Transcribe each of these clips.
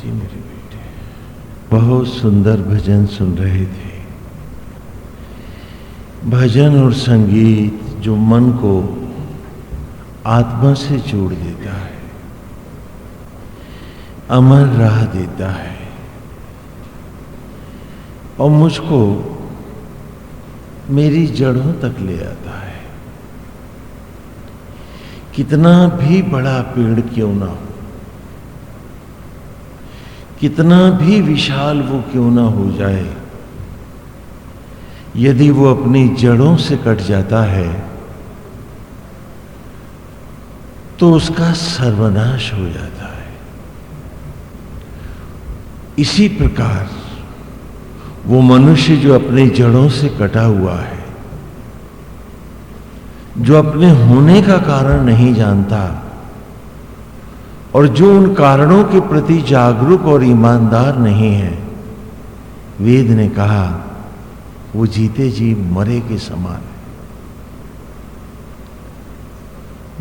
जी, मेरे बेटे। बहुत सुंदर भजन सुन रहे थे। भजन और संगीत जो मन को आत्मा से जोड़ देता है, अमर राह देता है और मुझको मेरी जड़ों तक ले आता है। कितना भी बड़ा पेड़ क्यों ना हो कितना भी विशाल वो क्यों ना हो जाए। यदि वो अपनी जड़ों से कट जाता है तो उसका सर्वनाश हो जाता है। इसी प्रकार वो मनुष्य जो अपने जड़ों से कटा हुआ है, जो अपने होने का कारण नहीं जानता और जो उन कारणों के प्रति जागरूक और ईमानदार नहीं है। वेद ने कहा, वो जीते जी मरे के समान है।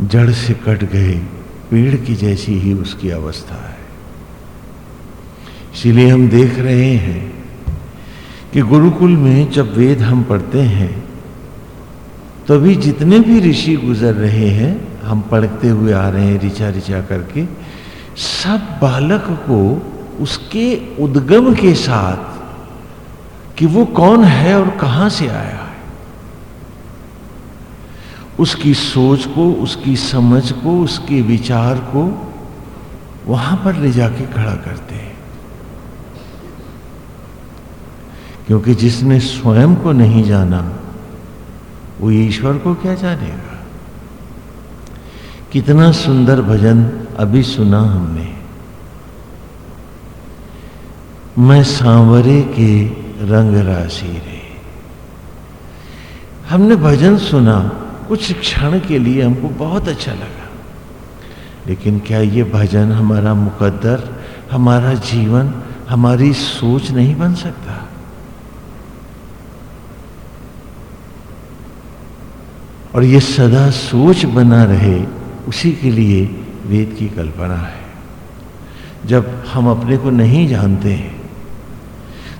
जड़ से कट गए, पेड़ की जैसी ही उसकी अवस्था है। इसीलिए हम देख रहे हैं कि गुरुकुल में जब वेद हम पढ़ते हैं, तभी तो जितने भी ऋषि गुजर रहे हैं, हम पढ़ते हुए आ रहे हैं ऋचा ऋचा करके सब बालक को उसके उद्गम के साथ कि वो कौन है और कहाँ से आया है। उसकी सोच को, उसकी समझ को, उसके विचार को वहाँ पर ले जाके खड़ा करते हैं। क्योंकि जिसने स्वयं को नहीं जाना, वो ईश्वर को क्या जानेगा? कितना सुंदर भजन अभी सुना हमने। मैं सांवरे के रंग राशि रे। हमने भजन सुना, कुछ क्षण के लिए हमको बहुत अच्छा लगा। लेकिन क्या ये भजन हमारा मुकद्दर, हमारा जीवन, हमारी सोच नहीं बन सकता? और ये सदा सोच बना रहे, उसी के लिए वेद की कल्पना है। जब हम अपने को नहीं जानते हैं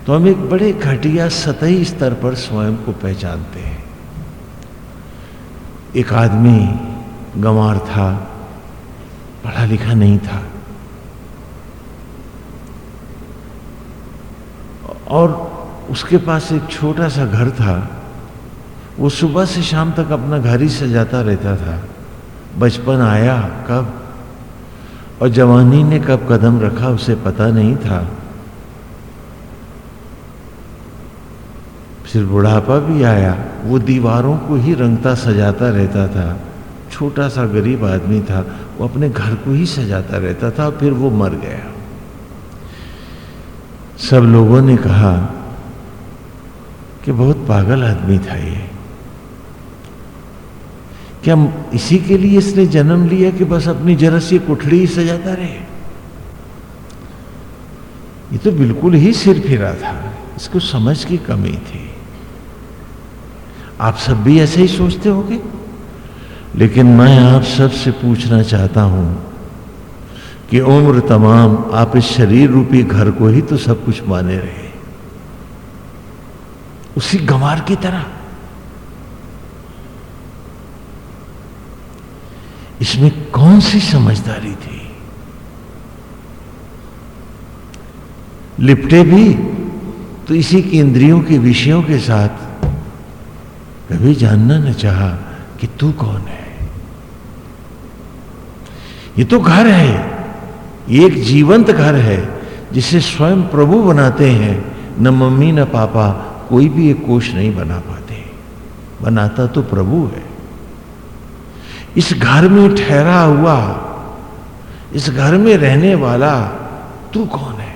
तो हम एक बड़े घटिया सतही स्तर पर स्वयं को पहचानते हैं। एक आदमी गंवार था, पढ़ा लिखा नहीं था। और उसके पास एक छोटा सा घर था। वो सुबह से शाम तक अपना घर ही सजाता रहता था। बचपन आया, कब? और जवानी ने कब कदम रखा उसे पता नहीं था। फिर बुढ़ापा भी आया। वो दीवारों को ही रंगता सजाता रहता था। छोटा सा गरीब आदमी था। वो अपने घर को ही सजाता रहता था फिर वो मर गया। सब लोगों ने कहा कि बहुत पागल आदमी था ये। क्या इसी के लिए इसने जन्म लिया कि बस अपनी जरा सी कुठड़ी ही सजाता रहे? ये तो बिल्कुल ही सिर फिरा था। इसको समझ की कमी थी। आप सब भी ऐसे ही सोचते होगे? लेकिन मैं आप सबसे पूछना चाहता हूँ कि उम्र तमाम आप इस शरीर रूपी घर को ही तो सब कुछ माने रहे। उसी गंवार की तरह। इसमें कौन सी समझदारी थी? लिपटे भी तो इसी की इंद्रियों के विषयों के साथ। कभी जानना न चाहा कि तू कौन है। ये तो घर है। ये एक जीवंत घर है, जिसे स्वयं प्रभु बनाते हैं। न मम्मी न पापा कोई भी एक कोष नहीं बना पाते। बनाता तो प्रभु है। इस घर में ठहरा हुआ, इस घर में रहने वाला तू कौन है?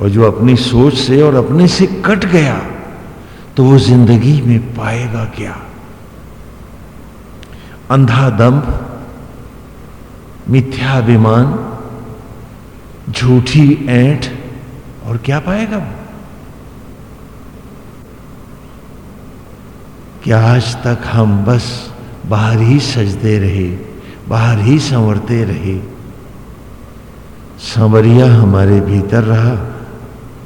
और जो अपनी सोच से और अपने से कट गया तो वो ज़िंदगी में पाएगा क्या? अंधा दम्भ मिथ्याभिमान झूठी ऐंठ, और क्या पाएगा वो? क्या आज तक हम बस बाहर ही सजते रहे, बाहर ही संवरते रहे। सांवरिया हमारे भीतर रहा,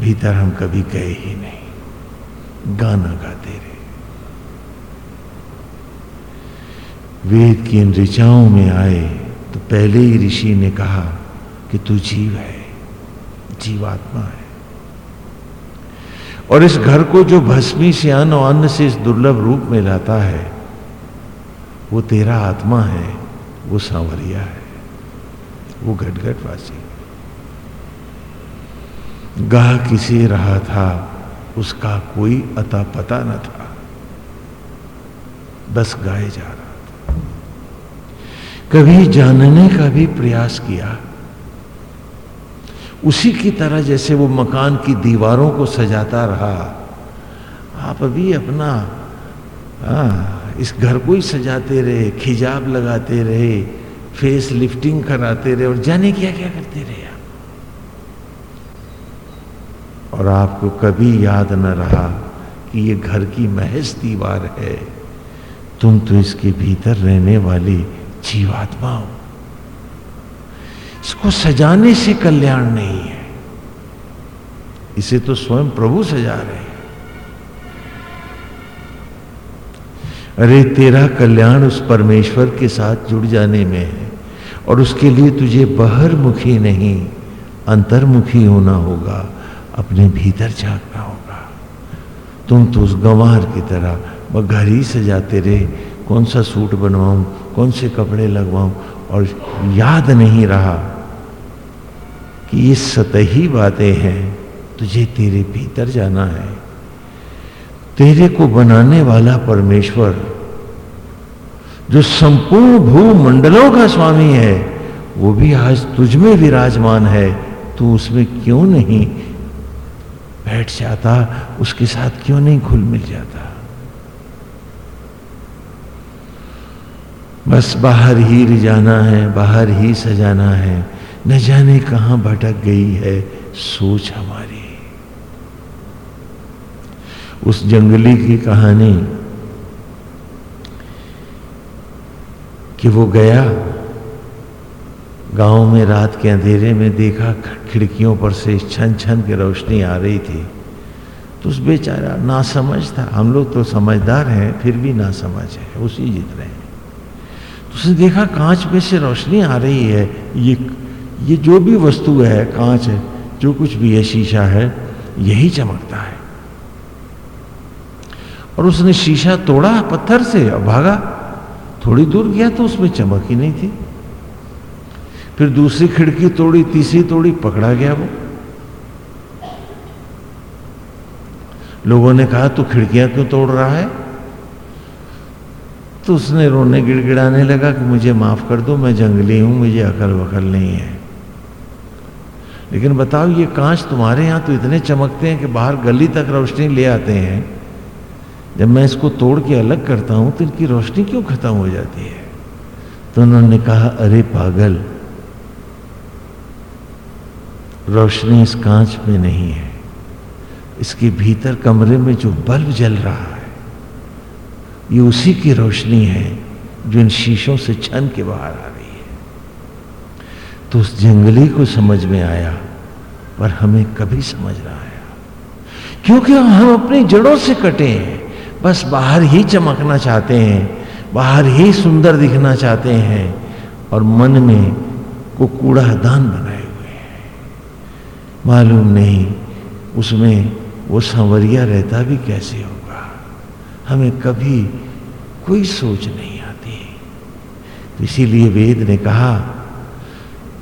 भीतर हम कभी गए ही नहीं। गाना गाते रहे। वेद की इन ऋचाओं में आए तो पहले ही ऋषि ने कहा कि तू जीव है, जीवात्मा है। और इस घर को जो भस्मी से अन्न और अन्न से इस दुर्लभ रूप में लाता है, वो तेरा आत्मा है, वो सांवरिया है, वो घटघटवासी गाह किसे रहा था, उसका कोई अता पता न था। बस गाए जा रहा था। कभी जानने का भी प्रयास किया उसी की तरह जैसे वो मकान की दीवारों को सजाता रहा। आप अभी अपना आ, हाँ, इस घर को ही सजाते रहे खिजाब लगाते रहे फेस लिफ्टिंग कराते रहे और जाने क्या क्या करते रहे आप? और आपको कभी याद न रहा कि ये घर की महज दीवार है। तुम तो इसके भीतर रहने वाली जीवात्मा हो इसको सजाने से कल्याण नहीं है। इसे तो स्वयं प्रभु सजा रहे हैं। अरे, तेरा कल्याण उस परमेश्वर के साथ जुड़ जाने में है, और उसके लिए तुझे बहरमुखी नहीं, अंतर्मुखी होना होगा, अपने भीतर झांकना होगा। तुम तो उस गंवार की तरह वह घर ही सजाते रहे, कौन सा सूट बनवाऊं, कौन से कपड़े लगवाऊं और याद नहीं रहा कि ये सतही बातें हैं, तुझे तेरे भीतर जाना है। तेरे को बनाने वाला परमेश्वर, जो संपूर्ण भूमंडलों का स्वामी है, वो भी आज तुझ में विराजमान है। तू उसमें क्यों नहीं? बैठ जाता, उसके साथ क्यों नहीं घुल मिल जाता? बस बाहर ही रिजाना है, बाहर ही सजाना है। न जाने कहाँ भटक गई है सोच हमारी। उस जंगली की कहानी कि वो गया, गाँव में रात के अंधेरे में देखा खिड़कियों पर से छन छन की रोशनी आ रही थी। तो उस बेचारा ना समझ था। हम लोग तो समझदार हैं, फिर भी ना समझ है, उसी जीत रहे हैं। उसने देखा कांच में से रोशनी आ रही है। ये ये जो भी वस्तु है, कांच है, जो कुछ भी है, शीशा है, यही चमकता है। और उसने शीशा तोड़ा, पत्थर से और भागा। थोड़ी दूर गया तो उसमें चमक ही नहीं थी। फिर दूसरी खिड़की तोड़ी, तीसरी तोड़ी, पकड़ा गया वो। लोगों ने कहा, तू खिड़कियाँ क्यों तोड़ रहा है? तो उसने रोने गिड़गिड़ाने लगा कि मुझे माफ़ कर दो, मैं जंगली हूँ, मुझे अकल वकल नहीं है। लेकिन बताओ, ये कांच तुम्हारे यहाँ तो इतने चमकते हैं कि बाहर गली तक रोशनी ले आते हैं। जब मैं इसको तोड़ के अलग करता हूँ तो इनकी रोशनी क्यों खत्म हो जाती है? तो उन्होंने कहा, अरे पागल, रोशनी इस कांच में नहीं है। इसके भीतर कमरे में जो बल्ब जल रहा है ये उसी की रोशनी है जो इन शीशों से छन के बाहर आ रही है। तो उस जंगली को समझ में आया, पर हमें कभी समझ ना आया। क्योंकि हम अपनी जड़ों से कटे हैं, बस बाहर ही चमकना चाहते हैं, बाहर ही सुंदर दिखना चाहते हैं, और मन में को कूड़ादान बनाए हुए हैं। मालूम नहीं, उसमें वो सांवरिया रहता भी कैसे होगा? हमें कभी कोई सोच नहीं आती। तो इसीलिए वेद ने कहा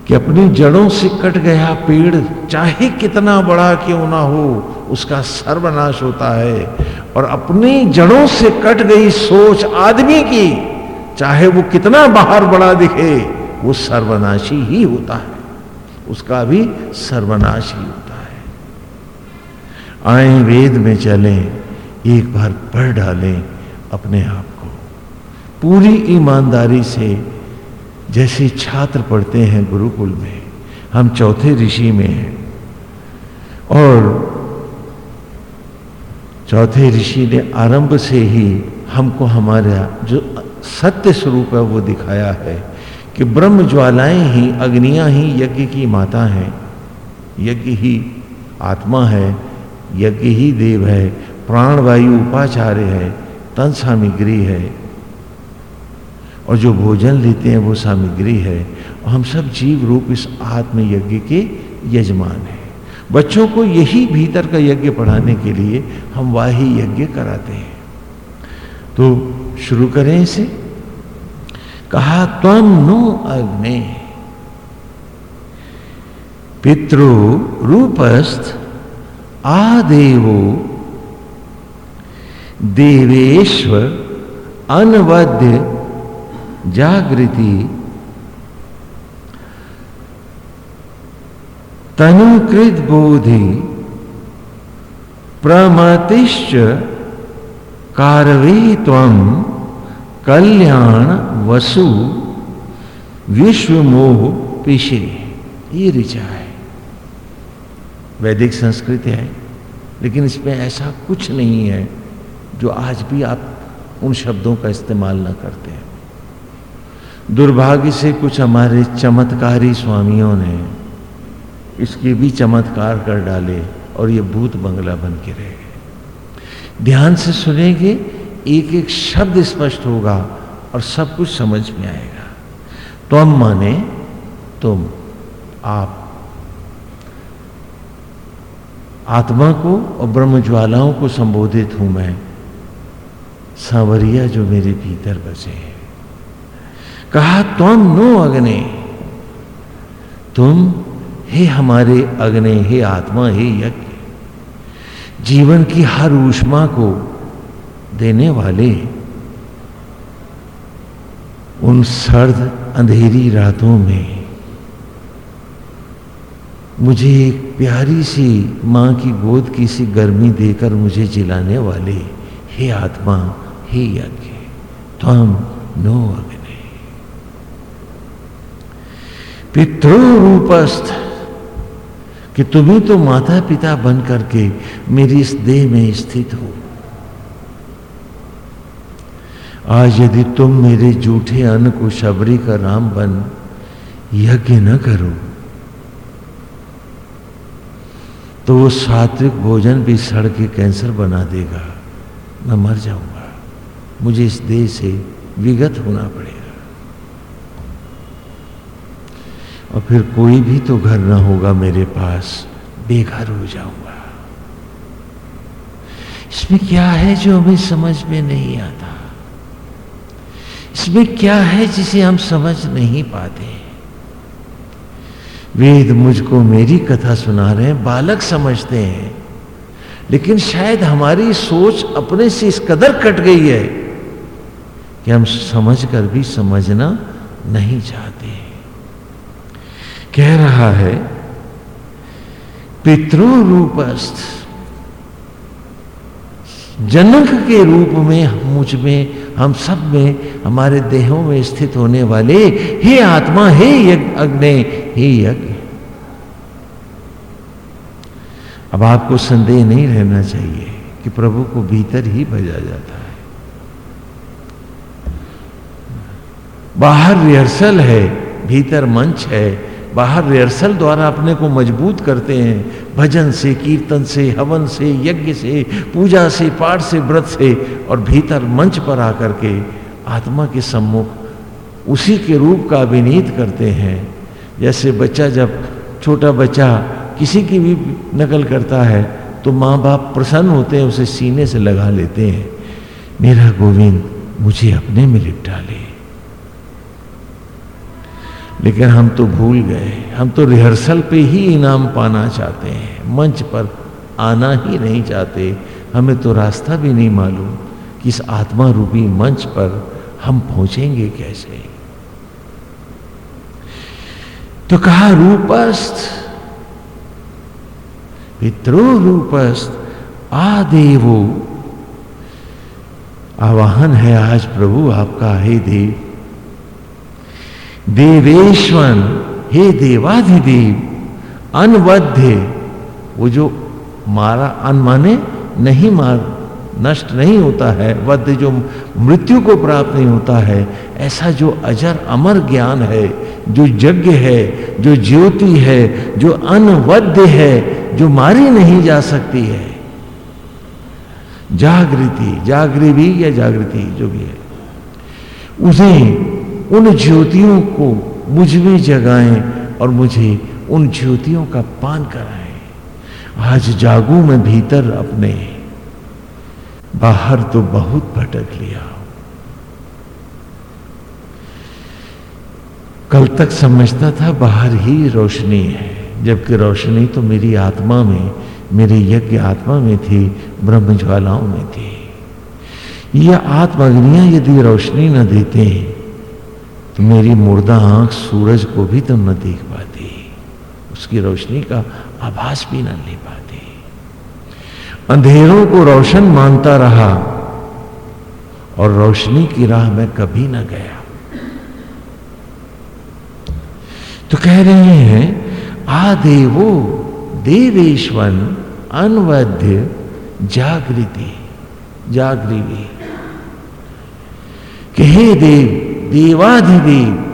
कि अपनी जड़ों से कट गया पेड़ चाहे कितना बड़ा क्यों ना हो, उसका सर्वनाश होता है। और अपनी जड़ों से कट गई सोच आदमी की, चाहे वो कितना बाहर बड़ा दिखे, वो सर्वनाशी ही होता है। उसका भी सर्वनाश ही होता है। आए वेद में चलें। एक बार पढ़ डालें अपने आप को। पूरी ईमानदारी से जैसे छात्र पढ़ते हैं गुरुकुल में, हम चौथे ऋषि में हैं। और चौथे ऋषि ने आरंभ से ही हमको हमारा जो सत्य स्वरूप है वो दिखाया है कि ब्रह्म ज्वालाएँ ही, अग्नियाँ ही यज्ञ की माता हैं। यज्ञ ही आत्मा है, यज्ञ ही देव है। प्राण वायु उपाचार्य है तन सामग्री है। और जो भोजन लेते हैं, वो सामग्री है। और हम सब जीव रूप इस आत्म यज्ञ के यजमान हैं। बच्चों को यही भीतर का यज्ञ पढ़ाने के लिए हम वाही यज्ञ कराते हैं। तो शुरू करें इसे। कहा त्वम नो अग्नि। पितृ रूपस्थ आदेवो देवेश्वर अनवद्य जागृति। तनुकृत बोधि प्रमतिश्च कारवे तम कल्याण वसु विश्व मोह पिशे। ये ऋचा है। वैदिक संस्कृति है, लेकिन इसमें ऐसा कुछ नहीं है। जो आज भी आप उन शब्दों का इस्तेमाल न करते हैं। दुर्भाग्य से कुछ हमारे चमत्कारी स्वामियों ने इसके भी चमत्कार कर डाले और ये भूत बंगला बन के रह। गए ध्यान से सुनेंगे एक एक शब्द स्पष्ट होगा और सब कुछ समझ में आएगा। तुम माने, तुम, आप। आत्मा को और ब्रह्म ज्वालाओं को संबोधित हूँ मैं। सांवरिया जो मेरे भीतर बसे हैं। कहा, तुम नो अग्नि। तुम हे हमारे अग्नि, हे आत्मा, हे यज्ञ। जीवन की हर ऊष्मा को देने वाले उन सर्द अंधेरी रातों में मुझे एक प्यारी सी माँ की गोद की सी गर्मी देकर मुझे जिलाने वाले हे आत्मा हे यज्ञ त्वम नो अग्नि पितृ रूपस्थ, कि तुम्हें तो माता पिता बन करके मेरी इस देह में स्थित हो। आज यदि तुम मेरे जूठे अन्न को शबरी का राम बन, यज्ञ न करो तो वो सात्विक भोजन भी सड़ के कैंसर बना देगा। मैं मर जाऊँगा। मुझे इस देह से विगत होना पड़ेगा। और फिर कोई भी तो घर ना होगा मेरे पास, बेघर हो जाऊँगा। इसमें क्या है जो हमें समझ में नहीं आता? इसमें क्या है जिसे हम समझ नहीं पाते? वेद मुझको मेरी कथा सुना रहे हैं, बालक समझते हैं, लेकिन शायद हमारी सोच अपने से इस कदर कट गई है। कि हम समझ कर भी समझना नहीं चाहते। कह रहा है पितृ रूपस्थ, जनक के रूप में मुझमें, हम सब में, हमारे देहों में स्थित होने वाले, हे आत्मा, हे यज्ञ, अग्नि, हे यज्ञ। अब आपको संदेह नहीं रहना चाहिए कि प्रभु को भीतर ही भजा जाता है। बाहर रिहर्सल है, भीतर मंच है। बाहर रिहर्सल द्वारा अपने को मज़बूत करते हैं। भजन से, कीर्तन से, हवन से, यज्ञ से, पूजा से, पाठ से, व्रत से और भीतर मंच पर आकर के आत्मा के सम्मुख उसी के रूप का अभिनीत करते हैं। जैसे बच्चा जब छोटा बच्चा किसी की भी नकल करता है तो माँ बाप प्रसन्न होते हैं, उसे सीने से लगा लेते हैं। मेरा गोविंद, मुझे अपने में लिपटा ले। लेकिन हम तो भूल गए। हम तो रिहर्सल पे ही इनाम पाना चाहते हैं। मंच पर आना ही नहीं चाहते। हमें तो रास्ता भी नहीं मालूम कि इस आत्मा रूपी मंच पर हम पहुँचेंगे कैसे। तो कहा, रूपस्थ पितृ रूपस्थ, आदेवो, आवाहन है आज प्रभु आपका, हे देव। देवेश्वन, हे देवाधिदेव अनवध्य वो जो मारा अन माने नहीं मार, नष्ट नहीं होता है वध जो मृत्यु को प्राप्त नहीं होता है, ऐसा जो अजर अमर ज्ञान है, जो यज्ञ है, जो ज्योति है, जो अनवद्य है, जो मारी नहीं जा सकती है। जागृति जागृति या जागृति जो भी है, उसे उन ज्योतियों को मुझमें जगाएँ और मुझे उन ज्योतियों का पान कराएँ। आज जागू मैं भीतर अपने, बाहर तो बहुत भटक लिया कल तक समझता था बाहर ही रोशनी है, जबकि रोशनी तो मेरी आत्मा में, मेरे यज्ञ आत्मा में थी ब्रह्म ज्वालाओं में थी। यह आत्माग्नियाँ यदि रोशनी न देते तो मेरी मुर्दा आँख सूरज को भी तो न देख पाती। उसकी रोशनी का आभास भी न ले पाती। अंधेरों को रोशन मानता रहा और रोशनी की राह में कभी न गया। तो कह रहे हैं आ देवो देवेश्वन अनवध्य जागृति जागृति। कि हे देव देवाधिदेव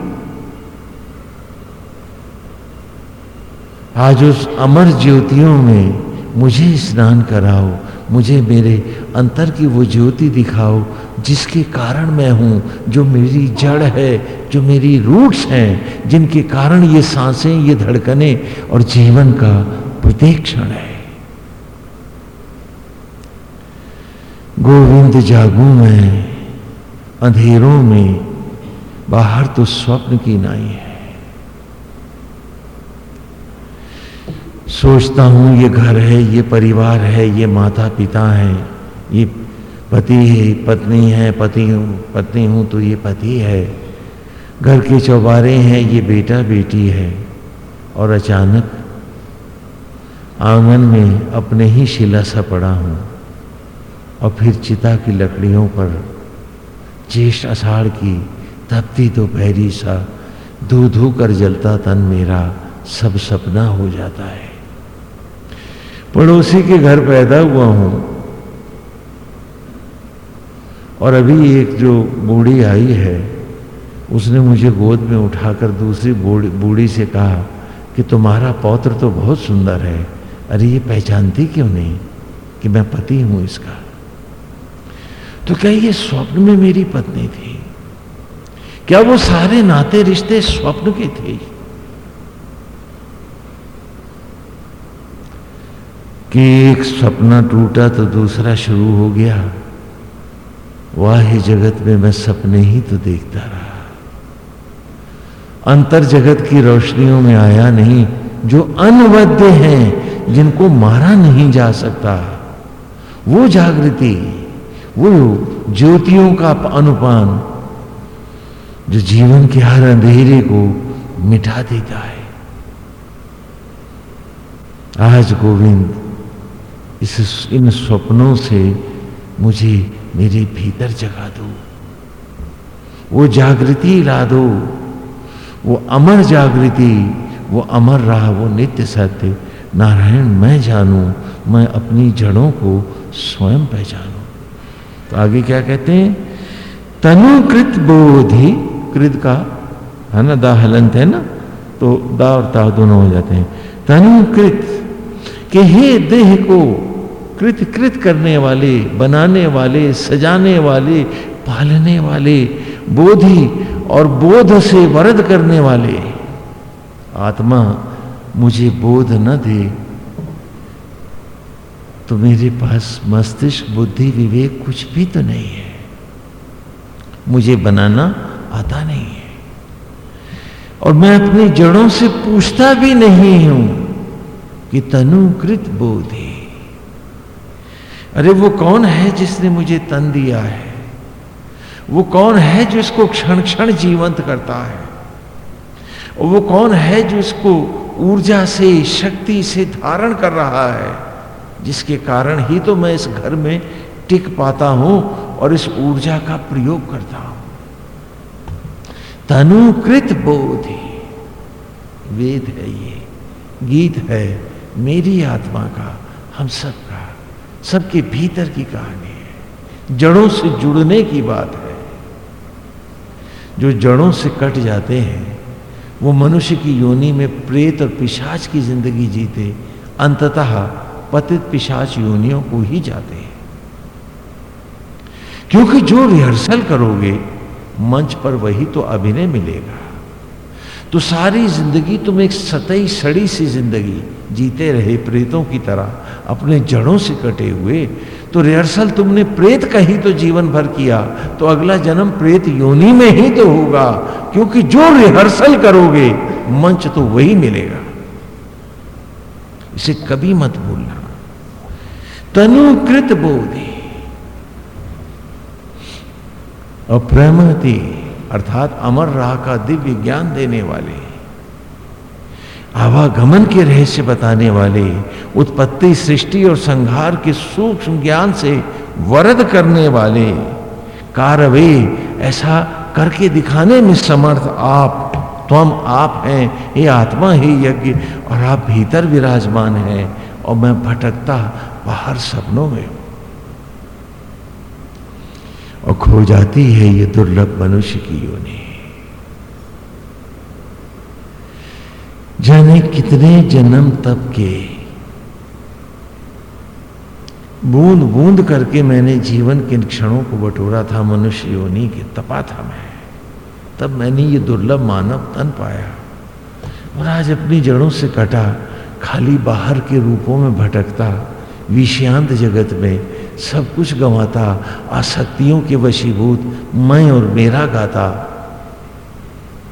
आज उस अमर ज्योतियों में मुझे स्नान कराओ, मुझे मेरे अंतर की वो ज्योति दिखाओ, जिसके कारण मैं हूँ, जो मेरी जड़ है, जो मेरी रूट्स हैं, जिनके कारण ये साँसें, ये धड़कने और जीवन का प्रत्येक क्षण है। गोविंद जागू में, अंधेरों में बाहर तो स्वप्न की नाई है। सोचता हूँ ये घर है, ये परिवार है, ये माता पिता है, ये पति है, पत्नी है, पति हूँ, पत्नी हूँ तो ये पति है। घर के चौबारे हैं, ये बेटा बेटी है। और अचानक आँगन में अपने ही शिला सा पड़ा हूँ और फिर चिता की लकड़ियों पर ज्येष्ठ अषाढ़ की तपती दोपहरी सा, धू धू कर जलता तन मेरा, सब सपना हो जाता है। पड़ोसी के घर पैदा हुआ हूँ, और अभी एक जो बूढ़ी आई है, उसने मुझे गोद में उठाकर दूसरी बूढ़ी से कहा कि तुम्हारा पौत्र तो बहुत सुंदर है, अरे ये पहचानती क्यों नहीं कि मैं पति हूँ इसका? तो क्या ये स्वप्न में मेरी पत्नी थी? क्या वो सारे नाते रिश्ते स्वप्न के थे? कि एक सपना टूटा तो दूसरा शुरू हो गया। वाह जगत में मैं सपने ही तो देखता रहा। अंतर जगत की रोशनियों में आया नहीं, जो अनवद्य हैं, जिनको मारा नहीं जा सकता। वो जागृति, वो ज्योतियों का अनुपान जो जीवन के हर अंधेरे को मिटा देता है। आज गोविंद, इस इन स्वप्नों से मुझे मेरे भीतर जगा दो। वो जागृति ला दो, वो अमर जागृति, वो अमर रहा, वो नित्य सत्य। नारायण, मैं जानू, मैं अपनी जड़ों को स्वयं पहचानू। तो आगे क्या कहते हैं? तनुकृत बोधि कृत का, है ना, दा हलंत है ना तो दा और ता दोनों हो जाते हैं। तनुकृत के हे देह को कृत कृत करने वाले, बनाने वाले, सजाने वाले, पालने वाले, बोधि और बोध से वरद करने वाले, आत्मा मुझे बोध न दे। तो मेरे पास मस्तिष्क, बुद्धि, विवेक कुछ भी तो नहीं है। मुझे बनाना आता नहीं है। और मैं अपनी जड़ों से पूछता भी नहीं हूँ कि तनुकृत बोधे अरे, वो कौन है जिसने मुझे तन दिया है? वो कौन है जो इसको क्षण क्षण जीवंत करता है? और वो कौन है जो इसको ऊर्जा से, शक्ति से धारण कर रहा है? जिसके कारण ही तो मैं इस घर में टिक पाता हूँ और इस ऊर्जा का प्रयोग करता हूँ। तनुकृत बोधि। वेद है ये, गीत है मेरी आत्मा का, हम सबका, सबके भीतर की कहानी है। जड़ों से जुड़ने की बात है। जो जड़ों से कट जाते हैं, वो मनुष्य की योनि में प्रेत और पिशाच की ज़िंदगी जीते, अंततः पतित पिशाच योनियों को ही जाते हैं। क्योंकि जो रिहर्सल करोगे मंच पर वही तो अभिनय मिलेगा। तो सारी ज़िंदगी तुम एक सतई सड़ी सी ज़िंदगी जीते रहे प्रेतों की तरह, अपने जड़ों से कटे हुए। तो रिहर्सल तुमने प्रेत का ही तो जीवन भर किया तो अगला जन्म प्रेत योनि में ही तो होगा, क्योंकि जो रिहर्सल करोगे, मंच तो वही मिलेगा। इसे कभी मत भूलना। तनुकृत बोधि। और प्रेमती अर्थात अमर राह का दिव्य ज्ञान देने वाले। आवागमन के रहस्य बताने वाले, उत्पत्ति सृष्टि और संहार के सूक्ष्म ज्ञान से वरद करने वाले। कारवे, ऐसा करके दिखाने में समर्थ आप तुम आप हैं, ये आत्मा ही यज्ञ, और आप भीतर विराजमान हैं, और मैं भटकता बाहर सपनों में और खो जाती है ये दुर्लभ मनुष्य की योनि। जाने कितने जन्म तप के। बूंद बूंद करके मैंने जीवन के क्षणों को बटोरा था, मनुष्य योनि के तपा था मैं। तब मैंने ये दुर्लभ मानव तन पाया और आज अपनी जड़ों से कटा, खाली बाहर के रूपों में भटकता, विषयांत जगत में सब कुछ गंवाता, आसक्तियों के वशीभूत मैं और मेरा गाता।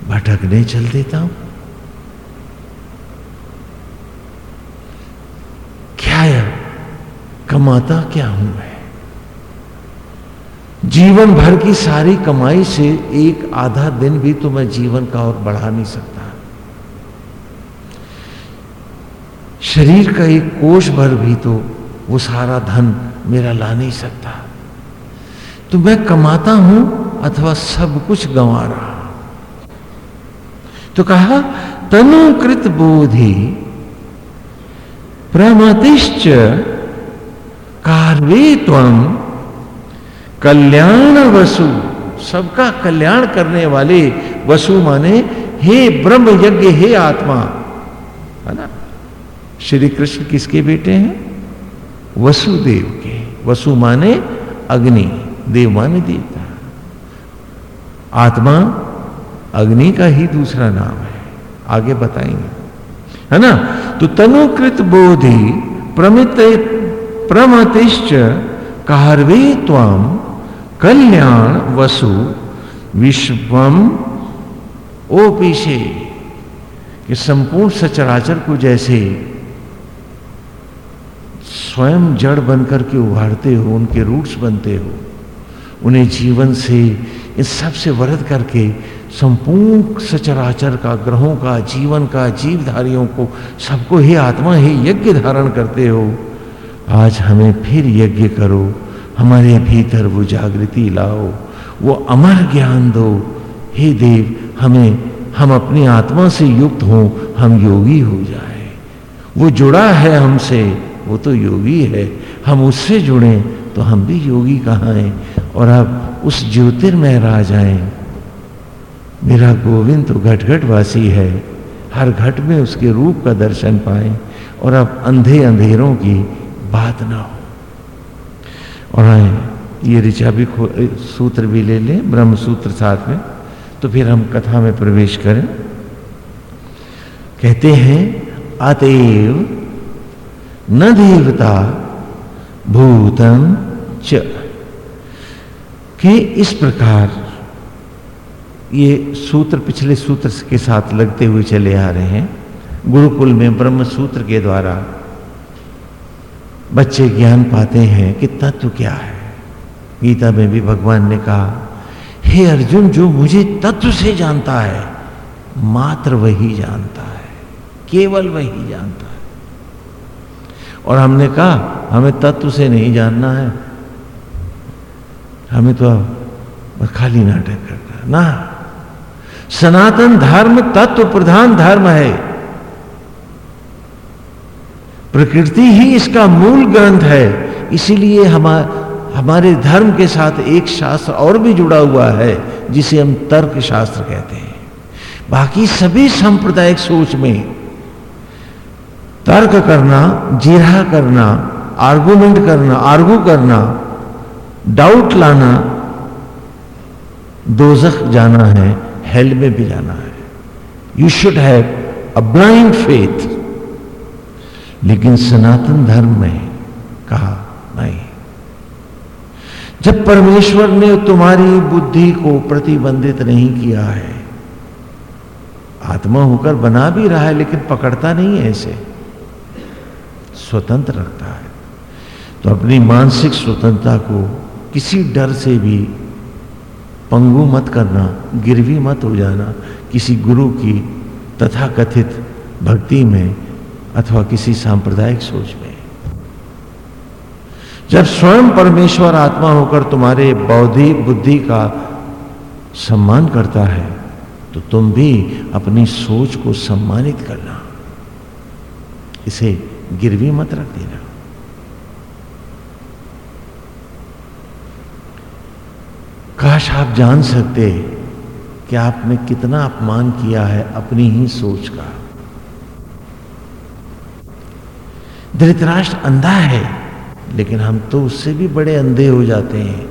भटकने चल देता हूँ। क्या है कमाता क्या हूँ मैं? जीवन भर की सारी कमाई से एक आधा दिन भी तो मैं जीवन का और बढ़ा नहीं सकता। शरीर का एक कोष भर भी तो वो सारा धन मेरा ला नहीं सकता। तो मैं कमाता हूँ अथवा सब कुछ गंवा रहा तो कहा, तनुकृत बोधि प्रमतिश्च कार्वे तम कल्याण वसु सबका कल्याण करने वाले वसु माने, हे ब्रह्म यज्ञ हे आत्मा। है ना? श्री कृष्ण किसके बेटे हैं? वसुदेव के। वसु माने अग्नि, देव माने देवता। आत्मा अग्नि का ही दूसरा नाम है। आगे बताएँगे। है ना? तो तनुकृत बोधि प्रमित प्रमतिश्च कार्वे त्वम कल्याण वसु विश्वम ओ पीछे कि संपूर्ण सचराचर को जैसे स्वयं जड़ बनकर के उभारते हो, उनके रूट्स बनते हो। उन्हें जीवन से इस सबसे वरद करके संपूर्ण सचराचर का, ग्रहों का, जीवन का, जीवधारियों को, सबको ही आत्मा ही यज्ञ धारण करते हो। आज हमें फिर यज्ञ करो, हमारे भीतर वो जागृति लाओ, वो अमर ज्ञान दो। हे देव, हमें, हम अपनी आत्मा से युक्त हो, हम योगी हो जाए। वो जुड़ा है हमसे वो तो योगी है। हम उससे जुड़े तो हम भी योगी कहाँ हैं? और अब उस ज्योतिर्मय राज आए। मेरा गोविंद तो घट घट वासी है। हर घट में उसके रूप का दर्शन पाए और आप अंधे अंधेरों की बात ना हो। और आए, ये ऋचा भी सूत्र भी ले लें ब्रह्म सूत्र साथ में तो फिर हम कथा में प्रवेश करें। कहते हैं, अतएव न देवता भूतम च। कि इस प्रकार ये सूत्र पिछले सूत्र के साथ लगते हुए चले आ रहे हैं। गुरुकुल में ब्रह्म सूत्र के द्वारा बच्चे ज्ञान पाते हैं कि तत्व क्या है। गीता में भी भगवान ने कहा, हे अर्जुन, जो मुझे तत्व से जानता है, मात्र वही जानता है, केवल वही जानता है। और हमने कहा, हमें तत्व से नहीं जानना है। हमें तो खाली नाटक करना ना। सनातन धर्म तत्व प्रधान धर्म है। प्रकृति ही इसका मूल ग्रंथ है। इसीलिए हम, हमारे धर्म के साथ एक शास्त्र और भी जुड़ा हुआ है, जिसे हम तर्क शास्त्र कहते हैं। बाकी सभी सांप्रदायिक सोच में तर्क करना जिरा करना आर्गुमेंट करना आर्गू करना डाउट लाना, दोजख जाना है हेल में भी जाना है। You should have a blind faith लेकिन सनातन धर्म में कहा, नहीं। जब परमेश्वर ने तुम्हारी बुद्धि को प्रतिबंधित नहीं किया है, आत्मा होकर बना भी रहा है, लेकिन पकड़ता नहीं है ऐसे स्वतंत्र रखता है। तो अपनी मानसिक स्वतंत्रता को किसी डर से भी पंगु मत करना, गिरवी मत हो जाना, किसी गुरु की तथा कथित भक्ति में अथवा किसी सांप्रदायिक सोच में। जब स्वयं परमेश्वर आत्मा होकर तुम्हारे बौद्धिक बुद्धि का सम्मान करता है तो तुम भी अपनी सोच को सम्मानित करना। इसे गिरवी मत रख देना। काश आप जान सकते कि आपने कितना अपमान किया है अपनी ही सोच का। धृतराष्ट्र अंधा है, लेकिन हम तो उससे भी बड़े अंधे हो जाते हैं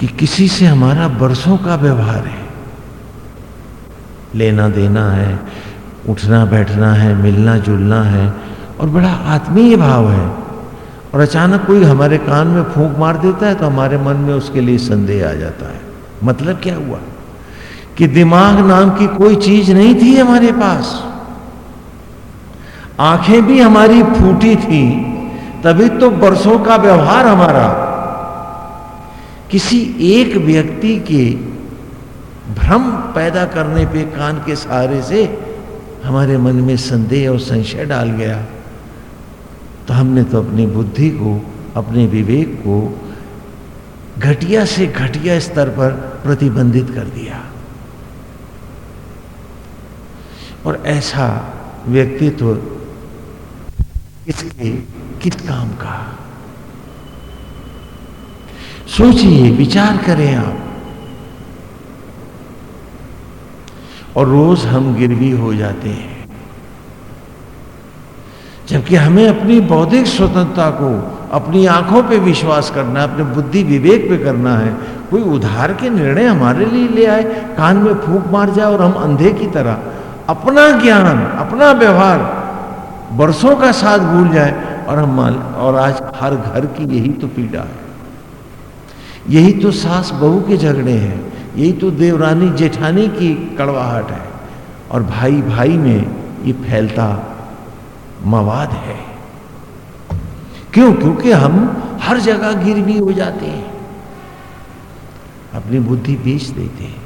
कि किसी से हमारा बरसों का व्यवहार है। लेना देना है, उठना बैठना है, मिलना जुलना है और बड़ा आत्मीय भाव है। और अचानक कोई हमारे कान में फूंक मार देता है तो हमारे मन में उसके लिए संदेह आ जाता है। मतलब क्या हुआ? कि दिमाग नाम की कोई चीज़ नहीं थी हमारे पास। आँखें भी हमारी फूटी थी, तभी तो बरसों का व्यवहार हमारा। किसी एक व्यक्ति के भ्रम पैदा करने पे कान के सहारे से हमारे मन में संदेह और संशय डाल गया। तो हमने तो अपनी बुद्धि को, अपने विवेक को घटिया से घटिया स्तर पर प्रतिबंधित कर दिया। और ऐसा व्यक्तित्व किसके किस काम का? सोचिए, विचार करें आप। और रोज हम गिरवी हो जाते हैं। जबकि हमें अपनी बौद्धिक स्वतंत्रता को अपनी आँखों पे विश्वास करना है, अपने बुद्धि विवेक पे करना है, कोई उधार के निर्णय हमारे लिए ले आए, कान में फूक मार जाए और हम अंधे की तरह अपना ज्ञान, अपना व्यवहार बरसों का साथ भूल जाए और हम मान, और आज हर घर की यही तो पीड़ा है। यही तो सास बहू के झगड़े हैं, यही तो देवरानी जेठानी की कड़वाहट है, और भाई भाई में ये फैलता मवाद है। क्यों? क्योंकि हम हर जगह गिरवी हो जाते हैं। अपनी बुद्धि बेच देते हैं।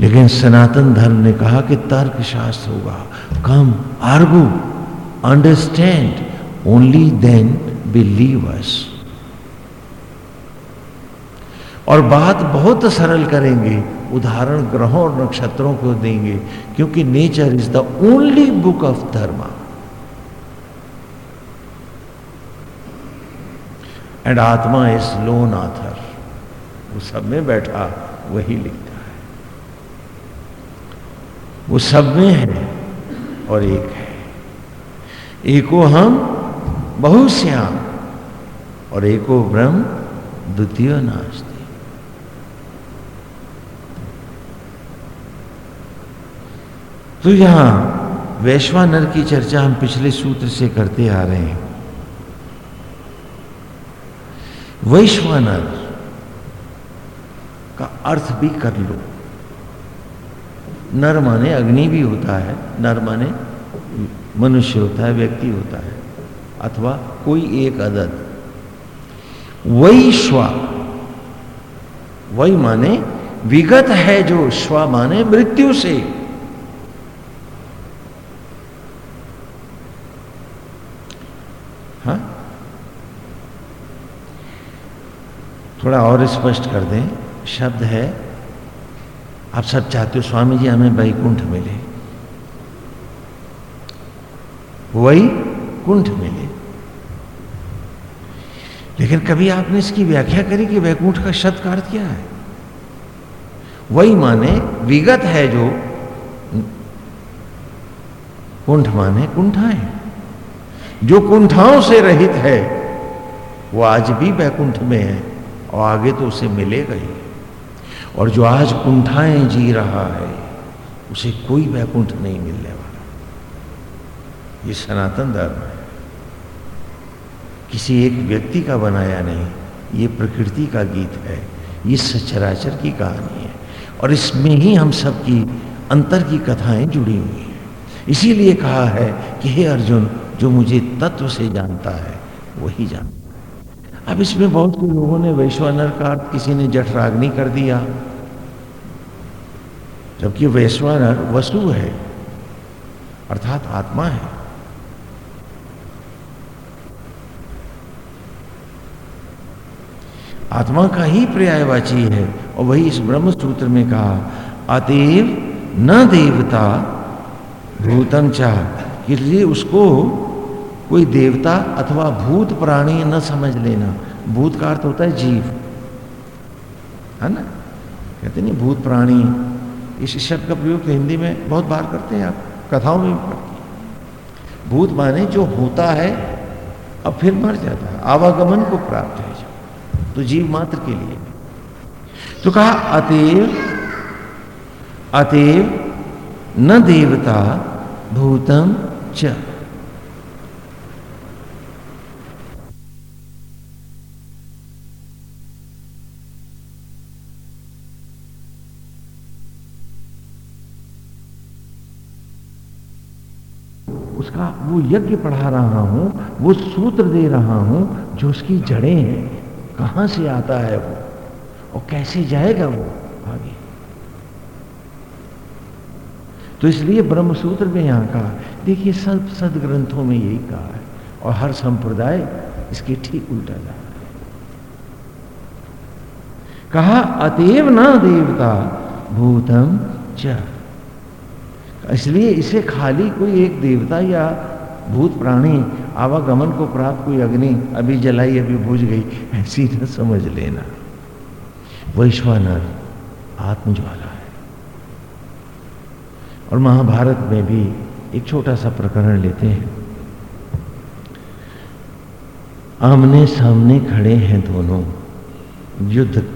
लेकिन सनातन धर्म ने कहा कि तर्क शास्त्र होगा। Come argue understand only then believe us और बात बहुत सरल करेंगे। उदाहरण ग्रहों और नक्षत्रों को देंगे, क्योंकि nature is the only book of dharma and atma is lone author वो सब में बैठा, वही लिखता है। वो सब में है और एक है। एको हम बहुश्याम, और एको ब्रह्म द्वितीय नास्ति। तो यहाँ वैश्वानर की चर्चा हम पिछले सूत्र से करते आ रहे हैं। वैश्वानर का अर्थ भी कर लो। नर माने अग्नि भी होता है, नर माने मनुष्य होता है, व्यक्ति होता है, अथवा कोई एक अदद। वही श्व वही माने विगत है जो, श्व माने मृत्यु से। थोड़ा और स्पष्ट कर दें। शब्द है, आप सब चाहते हो स्वामी जी हमें वैकुंठ मिले। वही कुंठ मिले। लेकिन कभी आपने इसकी व्याख्या करी कि वैकुंठ का शब्द का अर्थ क्या है? वही माने, विगत है जो, कुंठ माने कुंठाएँ। जो कुंठाओं से रहित है, वो आज भी वैकुंठ में है। और आगे तो उसे मिलेगा ही। और जो आज कुंठाएँ जी रहा है, उसे कोई वैकुंठ नहीं मिलने वाला। ये सनातन धर्म है। किसी एक व्यक्ति का बनाया नहीं, ये प्रकृति का गीत है, ये सचराचर की कहानी है। और इसमें ही हम सबकी अंतर की कथाएँ जुड़ी हुई हैं। इसीलिए कहा है कि हे अर्जुन, जो मुझे तत्व से जानता है, वही जानता अब इसमें बहुत से लोगों ने वैश्वानर का अर्थ किसी ने जठराग्नि कर दिया। जबकि वैश्वानर वसु है, अर्थात आत्मा है। आत्मा का ही पर्यायवाची है, और वही इस ब्रह्म सूत्र में कहा अतएव न देवता भूतम चाह इसलिए उसको कोई देवता अथवा भूत प्राणी न समझ लेना। भूत का अर्थ होता है जीव। है ना? कहते नहीं, भूत प्राणी। इस शब्द का प्रयोग तो हिंदी में बहुत बार करते हैं आप, कथाओं में भी भूत माने जो होता है, अब फिर मर जाता है। आवागमन को प्राप्त है जो तो जीव मात्र के लिए। तो कहा अतएव अतएव न देवता भूतम च। यज्ञ पढ़ा रहा हूँ, वो सूत्र दे रहा हूँ, जो उसकी जड़ें हैं, कहाँ से आता है वो? और कैसे जाएगा वो आगे? तो इसलिए ब्रह्म सूत्र में यहाँ कहा, देखिए सब सद ग्रंथों में यही कहा है, और हर संप्रदाय इसके ठीक उल्टा जा रहा है। कहा अतएव न देवता, भूतम च। इसलिए इसे खाली कोई एक देवता या भूत प्राणी, आवागमन को प्राप्त कोई अग्नि, अभी जलाई, अभी बुझ गई। ऐसी न समझ लेना। वैश्वानर आत्मज्वाला है। और महाभारत में भी एक छोटा सा प्रकरण लेते हैं। आमने सामने खड़े हैं दोनों। युद्ध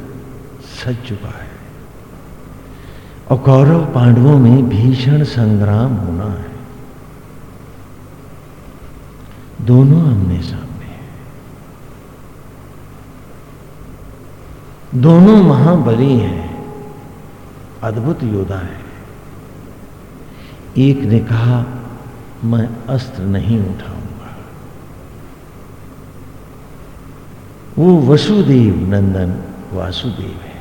सज चुका है। और कौरव पांडवों में भीषण संग्राम होना है। दोनों आमने सामने हैं। दोनों महाबली हैं, अद्भुत योद्धा है। एक ने कहा, मैं अस्त्र नहीं उठाऊँगा। वो वसुदेव नंदन वासुदेव है।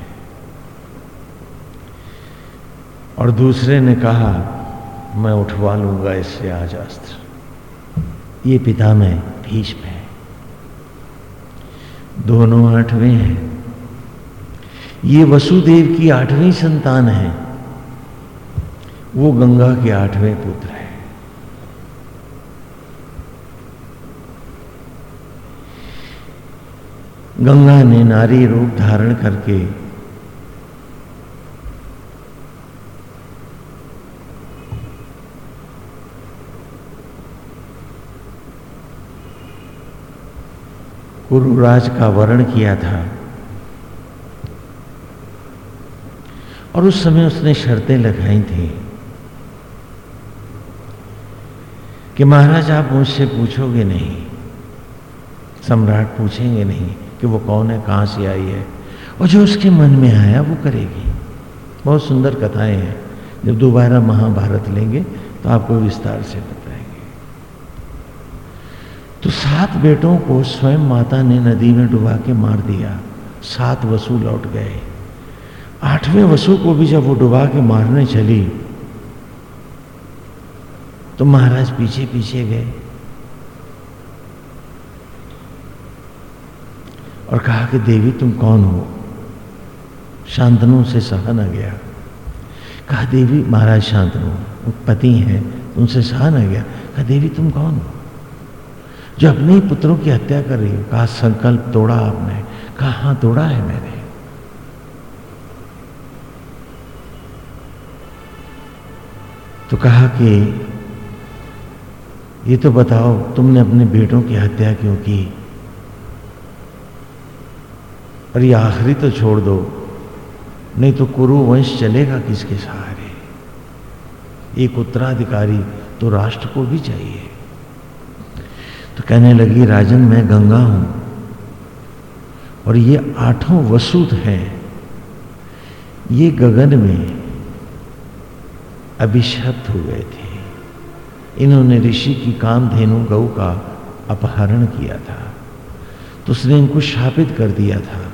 और दूसरे ने कहा, मैं उठवा लूँगा इससे आज अस्त्र। ये पिता में भीष्म है। दोनों आठवें हैं। ये वसुदेव की आठवीं संतान है। वो गंगा के आठवें पुत्र है। गंगा ने नारी रूप धारण करके कुरुराज का वर्ण किया था। और उस समय उसने शर्तें लगाई थी कि महाराज, आप मुझसे पूछोगे नहीं, सम्राट पूछेंगे नहीं कि वो कौन है, कहाँ से आई है। और जो उसके मन में आया, वो करेगी। बहुत सुंदर कथाएँ हैं। जब दोबारा महाभारत लेंगे तो आपको विस्तार से बताएँगे तो सात बेटों को स्वयं माता ने नदी में डुबा के मार दिया। सात वसु लौट गए। आठवें वसु को भी जब वो डुबा के मारने चली तो महाराज पीछे पीछे गए और कहा कि, देवी, तुम कौन हो? शांतनु से सहा न गया। कहा, देवी, महाराज शांतनु, पति हैं, तुमसे सहा न गया। कहा, देवी, तुम कौन हो? जो अपने ही पुत्रों की हत्या कर रही हो। कहा, संकल्प तोड़ा आपने। कहा, हाँ, तोड़ा है मैंने। तो कहा कि, ये तो बताओ, तुमने अपने बेटों की हत्या क्यों की? और ये आखिरी तो छोड़ दो। नहीं तो कुरु वंश चलेगा किसके सहारे? एक उत्तराधिकारी तो राष्ट्र को भी चाहिए। कहने लगी, राजन, मैं गंगा हूँ और ये आठों वसुत हैं। ये गगन में अभिशप्त हो गए थे। इन्होंने ऋषि की कामधेनु गौ का अपहरण किया था। तो उसने इनको शापित कर दिया था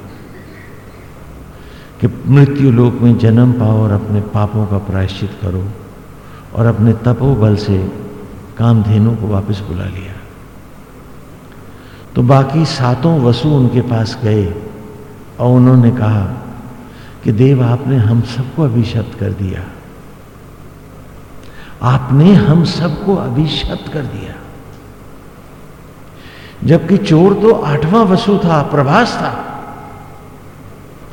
कि मृत्यु लोक में जन्म पाओ और अपने पापों का प्रायश्चित करो और अपने तपोबल से कामधेनु को वापस बुला लिया। तो बाकी सातों वसु उनके पास गए और उन्होंने कहा कि देव, आपने हम सबको अभिशप्त कर दिया। आपने हम सबको अभिशप्त कर दिया। जबकि चोर तो आठवां वसु था, प्रभास था।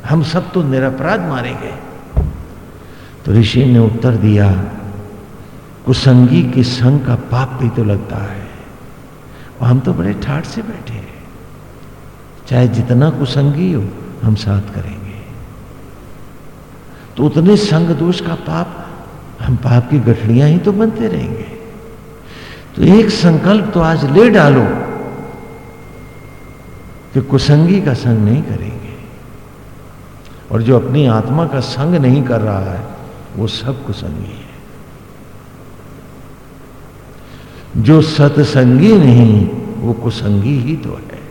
हम सब तो निरपराध मारे गए। तो ऋषि ने उत्तर दिया, कुसंगी के संग का पाप भी तो लगता है। और हम तो बड़े ठाठ से बैठे हैं। चाहे जितना कुसंगी हो, हम साथ करेंगे। तो उतने संग दोष का पाप, हम पाप की गठड़ियाँ ही तो बनते रहेंगे। तो एक संकल्प तो आज ले डालो कि कुसंगी का संग नहीं करेंगे। और जो अपनी आत्मा का संग नहीं कर रहा है, वो सब कुसंगी है। जो सत्संगी नहीं, वो कुसंगी ही तो है।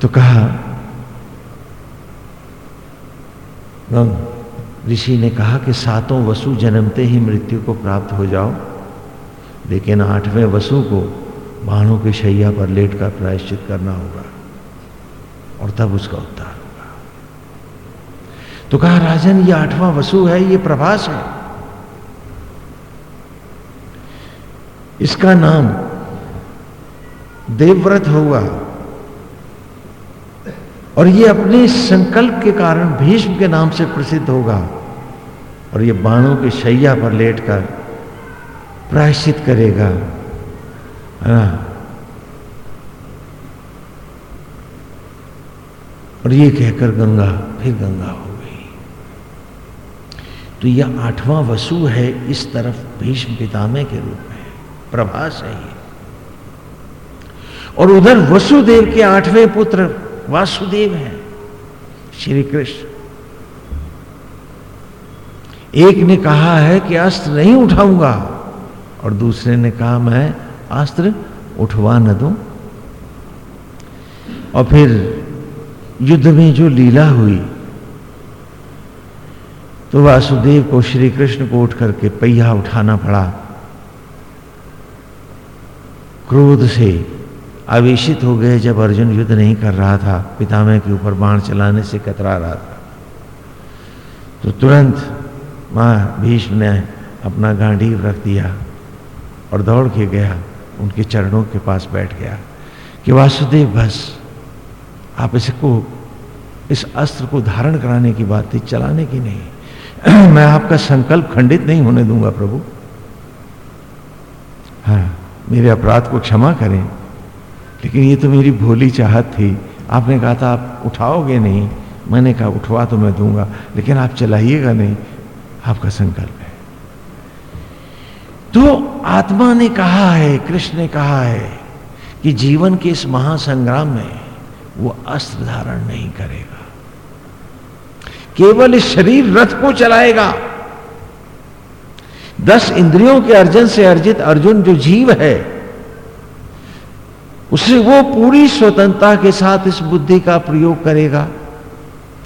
तो कहा ऋषि ने कहा कि सातों वसु जन्मते ही मृत्यु को प्राप्त हो जाओ, लेकिन आठवें वसु को बाणों के शैया पर लेट कर प्रायश्चित करना होगा, और तब उसका होगा तो कहा, राजन, ये आठवां वसु है, ये प्रभास है। इसका नाम देवव्रत होगा। और ये अपने संकल्प के कारण भीष्म के नाम से प्रसिद्ध होगा। और ये बाणों के शैया पर लेटकर प्रायश्चित करेगा। है और ये कहकर गंगा, फिर गंगा हो तो यह आठवां वसु है इस तरफ़ भीष्म पितामह के रूप में प्रभास है ये। और उधर वसुदेव के आठवें पुत्र वासुदेव हैं, श्री कृष्ण। एक ने कहा है कि अस्त्र नहीं उठाऊँगा, और दूसरे ने कहा, मैं अस्त्र उठवा न दो। और फिर युद्ध में जो लीला हुई तो वासुदेव को श्री कृष्ण को उठ करके पहिया उठाना पड़ा। क्रोध से आवेशित हो गए जब अर्जुन युद्ध नहीं कर रहा था, पितामह के ऊपर बाण चलाने से कतरा रहा था। तो तुरंत माँ भीष्म ने अपना गांडी रख दिया और दौड़ के गया, उनके चरणों के पास बैठ गया कि वासुदेव, बस आप इसको, इस अस्त्र को धारण कराने की बात थी चलाने की नहीं। मैं आपका संकल्प खंडित नहीं होने दूँगा, प्रभु। हाँ मेरे अपराध को क्षमा करें, लेकिन ये तो मेरी भोली चाहत थी। आपने कहा था, आप उठाओगे नहीं। मैंने कहा, उठवा तो मैं दूँगा, लेकिन आप चलाइएगा नहीं। आपका संकल्प है। तो आत्मा ने कहा है, कृष्ण ने कहा है कि जीवन के इस महासंग्राम में वो अस्त्र धारण नहीं करेगा। केवल इस शरीर रथ को चलाएगा। दस इंद्रियों के अर्जन से अर्जित अर्जुन जो जीव है, उसे वो पूरी स्वतंत्रता के साथ इस बुद्धि का प्रयोग करेगा,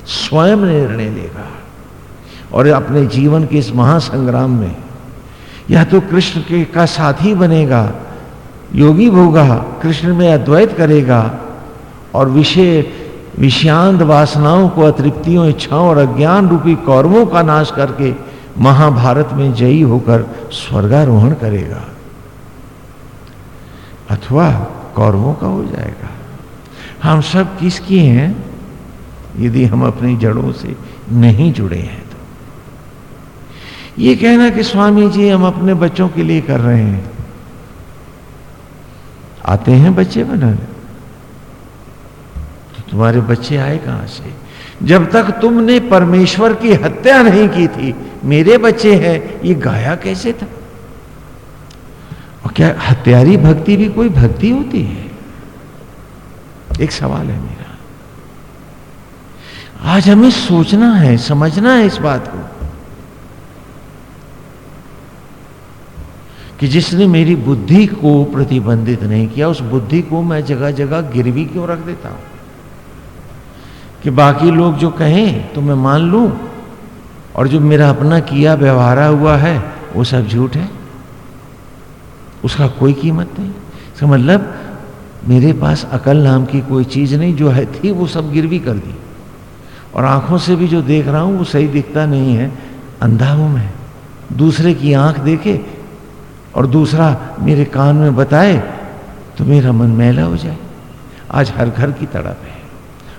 स्वयं निर्णय लेगा। और अपने जीवन के इस महासंग्राम में या तो कृष्ण के का साथी बनेगा, योगी होगा कृष्ण में अद्वैत करेगा और विषय विषयांत वासनाओं को, अतृप्तियों, इच्छाओं और अज्ञान रूपी कौरवों का नाश करके महाभारत में जयी होकर स्वर्गारोहण करेगा। अथवा कौरवों का हो जाएगा। हम सब किसकी हैं? यदि हम अपनी जड़ों से नहीं जुड़े हैं तो। ये कहना कि स्वामी जी, हम अपने बच्चों के लिए कर रहे हैं। आते हैं बच्चे बनाने। तुम्हारे बच्चे आए कहाँ से? जब तक तुमने परमेश्वर की हत्या नहीं की थी, मेरे बच्चे हैं, ये गाया कैसे था? और क्या हत्यारी भक्ति भी कोई भक्ति होती है? एक सवाल है मेरा। आज हमें सोचना है, समझना है इस बात को, कि जिसने मेरी बुद्धि को प्रतिबंधित नहीं किया, उस बुद्धि को मैं जगह जगह गिरवी क्यों रख देता हूँ? कि बाकी लोग जो कहें तो मैं मान लूँ। और जो मेरा अपना किया, व्यवहारा हुआ है, वो सब झूठ है। उसका कोई कीमत नहीं। इसका मतलब मेरे पास अकल नाम की कोई चीज़ नहीं, जो है थी, वो सब गिरवी कर दी। और आँखों से भी जो देख रहा हूँ, वो सही दिखता नहीं है। अंधा हूँ मैं। दूसरे की आँख देखे, और दूसरा मेरे कान में बताए तो मेरा मन मैला हो जाए। आज हर घर की तड़प है।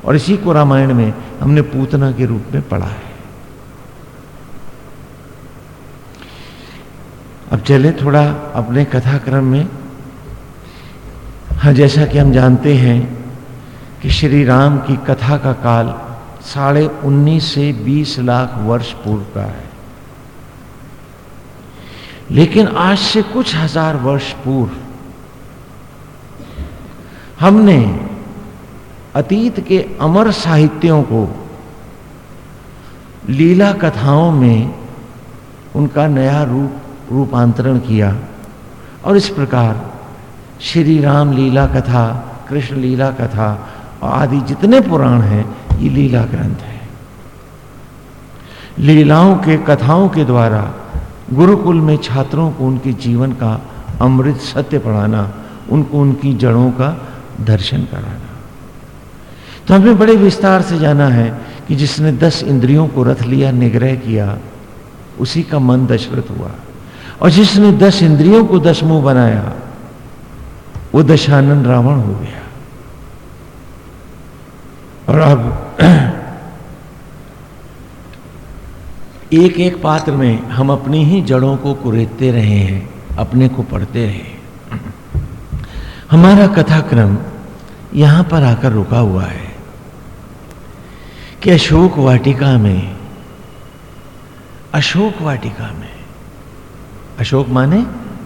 और इसी को रामायण में हमने पूतना के रूप में पढ़ा है। अब चले थोड़ा अपने कथाक्रम में। हाँ जैसा कि हम जानते हैं कि श्री राम की कथा का काल साढ़े उन्नीस से बीस लाख वर्ष पूर्व का है। लेकिन आज से कुछ हज़ार वर्ष पूर्व हमने अतीत के अमर साहित्यों को लीला कथाओं में उनका नया रूप, रूपांतरण किया। और इस प्रकार श्री राम लीला कथा, कृष्ण लीला कथा आदि जितने पुराण हैं, ये लीला ग्रंथ है। लीलाओं के, कथाओं के द्वारा गुरुकुल में छात्रों को उनके जीवन का अमृत सत्य पढ़ाना, उनको उनकी जड़ों का दर्शन कराना। तो हमें बड़े विस्तार से जाना है कि जिसने दस इंद्रियों को रथ लिया, निग्रह किया, उसी का मन दशरथ हुआ। और जिसने दस इंद्रियों को दस मुँह बनाया, वो दशानन रावण हो गया। और अब एक एक पात्र में हम अपनी ही जड़ों को कुरेदते रहे हैं, अपने को पढ़ते रहे हमारा कथाक्रम यहाँ पर आकर रुका हुआ है। कि अशोक वाटिका में, अशोक वाटिका में, अशोक माने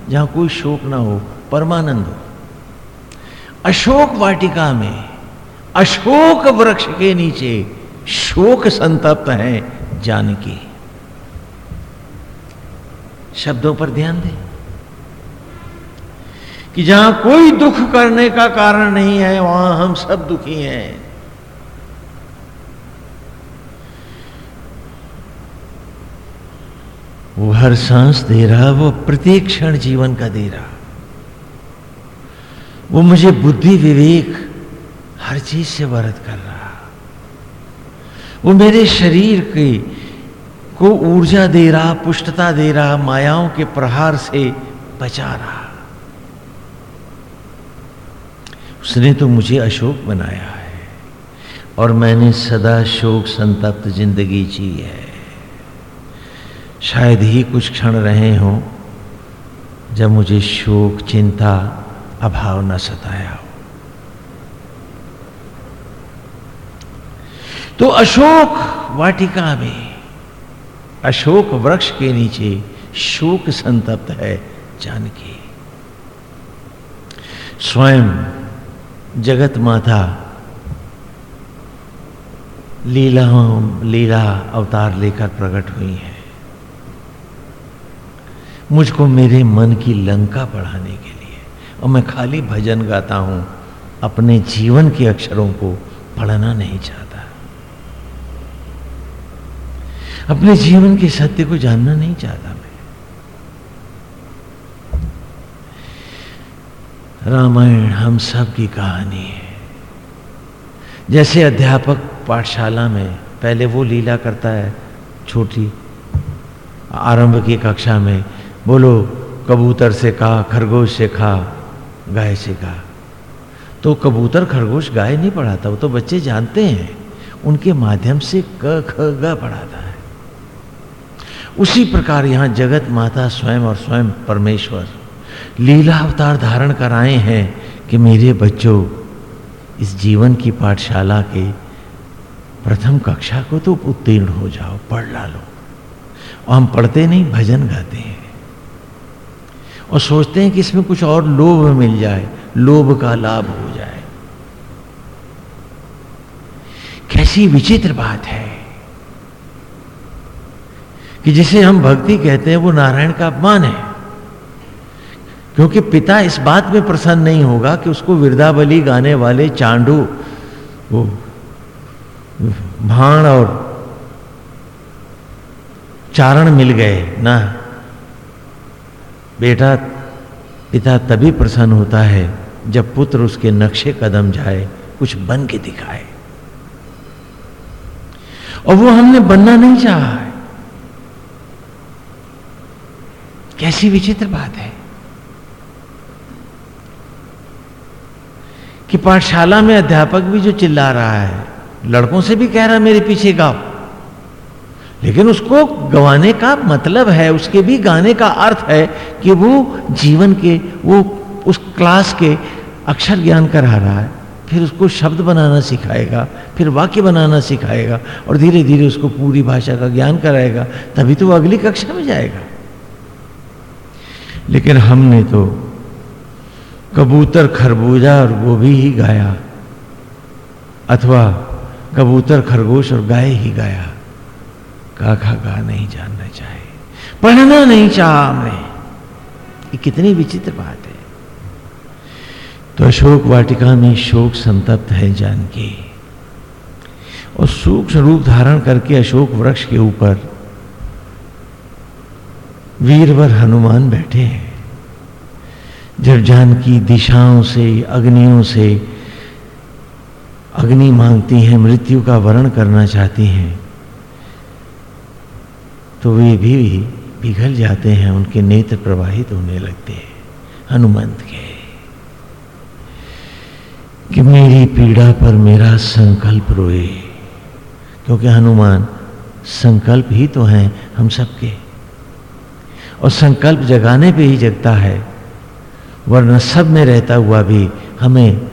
जहाँ कोई शोक ना हो, परमानंद हो। अशोक वाटिका में, अशोक वृक्ष के नीचे शोक संतप्त है जानकी। शब्दों पर ध्यान दें कि जहाँ कोई दुख करने का कारण नहीं है, वहाँ हम सब दुखी हैं। वो हर सांस दे रहा, वो प्रत्येक क्षण जीवन का दे रहा। वो मुझे बुद्धि विवेक हर चीज़ से वरद कर रहा। वो मेरे शरीर के, को ऊर्जा दे रहा, पुष्टता दे रहा, मायाओं के प्रहार से बचा रहा। उसने तो मुझे अशोक बनाया है और मैंने सदा शोक संतप्त ज़िंदगी जी है। शायद ही कुछ क्षण रहे हों जब मुझे शोक, चिंता, अभाव न सताया हो। तो अशोक वाटिका में, अशोक वृक्ष के नीचे शोक संतप्त है जानकी। स्वयं जगत माता लीला लीला अवतार लेकर प्रकट हुई है। मुझको मेरे मन की लंका पढ़ाने के लिए। और मैं खाली भजन गाता हूँ, अपने जीवन के अक्षरों को पढ़ना नहीं चाहता। अपने जीवन के सत्य को जानना नहीं चाहता मैं। रामायण हम सब की कहानी है। जैसे अध्यापक पाठशाला में पहले वो लीला करता है, छोटी आरंभ की कक्षा में बोलो, कबूतर से कहा खरगोश से खा, गाय से कहा तो कबूतर, खरगोश, गाय नहीं पढ़ाता, वो तो बच्चे जानते हैं। उनके माध्यम से क, ख, ग पढ़ाता है। उसी प्रकार यहाँ जगत माता स्वयं और स्वयं परमेश्वर लीला अवतार धारण कराए हैं कि मेरे बच्चों, इस जीवन की पाठशाला के प्रथम कक्षा को तो उत्तीर्ण हो जाओ, पढ़ ला लो। और हम पढ़ते नहीं, भजन गाते हैं। और सोचते हैं कि इसमें कुछ और लोभ मिल जाए, लोभ का लाभ हो जाए। कैसी विचित्र बात है कि जिसे हम भक्ति कहते हैं, वो नारायण का अपमान है। क्योंकि पिता इस बात में प्रसन्न नहीं होगा कि उसको वृद्धावली गाने वाले चांडू, वो भाण और चारण मिल गए, ना? बेटा, पिता तभी प्रसन्न होता है जब पुत्र उसके नक्शे कदम जाए, कुछ बन के दिखाए। और वो हमने बनना नहीं चाहा है। कैसी विचित्र बात है कि पाठशाला में अध्यापक भी जो चिल्ला रहा है, लड़कों से भी कह रहा है, मेरे पीछे गाओ। लेकिन उसको गवाने का मतलब है, उसके भी गाने का अर्थ है कि वो जीवन के, वो उस क्लास के अक्षर ज्ञान करा रहा है। फिर उसको शब्द बनाना सिखाएगा, फिर वाक्य बनाना सिखाएगा और धीरे धीरे उसको पूरी भाषा का ज्ञान कराएगा, तभी तो वो अगली कक्षा में जाएगा। लेकिन हमने तो कबूतर, खरबूजा और गोभी ही गाया, अथवा कबूतर, खरगोश और गाय ही गाया। का खा गा नहीं जानना चाहे। पढ़ना नहीं चाहा हमने। ये कितनी विचित्र बात है। तो अशोक वाटिका में शोक संतप्त है जानकी। और सूक्ष्म रूप धारण करके अशोक वृक्ष के ऊपर वीरवर हनुमान बैठे हैं। जब जानकी दिशाओं से, अग्नियों से अग्नि मांगती हैं, मृत्यु का वरण करना चाहती हैं तो वे भी पिघल जाते हैं, उनके नेत्र प्रवाहित होने लगते हैं। हनुमंत के, कि मेरी पीड़ा पर मेरा संकल्प रोए। क्योंकि हनुमान संकल्प ही तो हैं हम सबके। और संकल्प जगाने पे ही जगता है, वरना सब में रहता हुआ भी हमें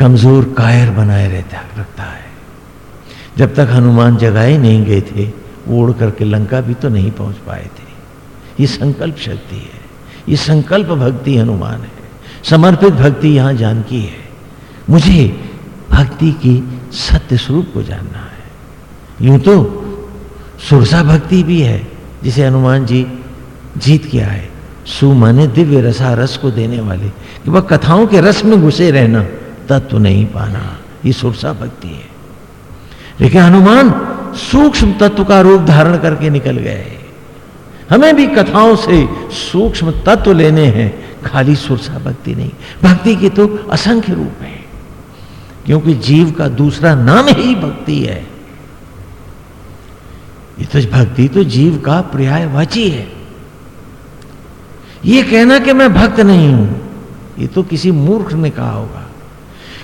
कमज़ोर कायर बनाए रहता, रखता है। जब तक हनुमान जगाए नहीं गए थे उड़ करके लंका भी तो नहीं पहुँच पाए थे। ये संकल्प शक्ति है। ये संकल्प भक्ति हनुमान है। समर्पित भक्ति यहाँ जानकी है। मुझे भक्ति की सत्य स्वरूप को जानना है। यूँ तो सुरसा भक्ति भी है, जिसे हनुमान जी जीत के आए। सु माने दिव्य रसा रस को देने वाले, कि वह कथाओं के रस में घुसे रहना, तत्व नहीं पाना। ये सुरसा भक्ति है। लेकिन हनुमान सूक्ष्म तत्व का रूप धारण करके निकल गए। हमें भी कथाओं से सूक्ष्म तत्व लेने हैं। खाली सुरसा भक्ति नहीं। भक्ति के तो असंख्य रूप है। क्योंकि जीव का दूसरा नाम ही भक्ति है। ये तो भक्ति तो जीव का पर्यायवाची है। ये कहना कि मैं भक्त नहीं हूँ, ये तो किसी मूर्ख ने कहा होगा।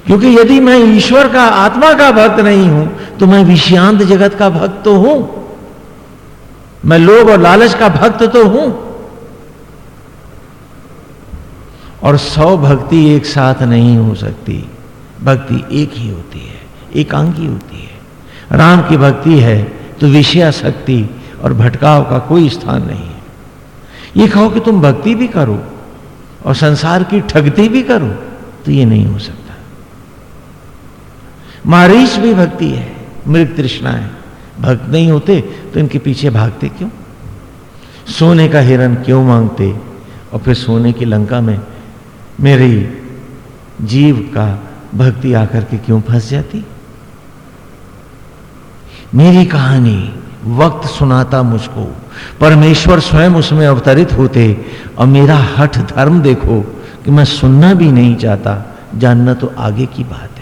क्योंकि यदि मैं ईश्वर का, आत्मा का भक्त नहीं हूँ तो मैं विषयांत जगत का भक्त तो हूँ। मैं लोभ और लालच का भक्त तो हूँ। और सौ भक्ति एक साथ नहीं हो सकती। भक्ति एक ही होती है, एकांकी होती है। राम की भक्ति है तो विषयाशक्ति और भटकाव का कोई स्थान नहीं है। ये कहो कि तुम भक्ति भी करो और संसार की ठगती भी करो तो ये नहीं हो सकता। मारीच भी भक्ति है, मृग तृष्णा है। भक्त नहीं होते तो इनके पीछे भागते क्यों? सोने का हिरन क्यों मांगते? और फिर सोने की लंका में मेरी जीव का भक्ति आकर के क्यों फंस जाती? मेरी कहानी वक्त सुनाता मुझको, परमेश्वर स्वयं उसमें अवतरित होते, और मेरा हठ धर्म देखो कि मैं सुनना भी नहीं चाहता, जानना तो आगे की बात है।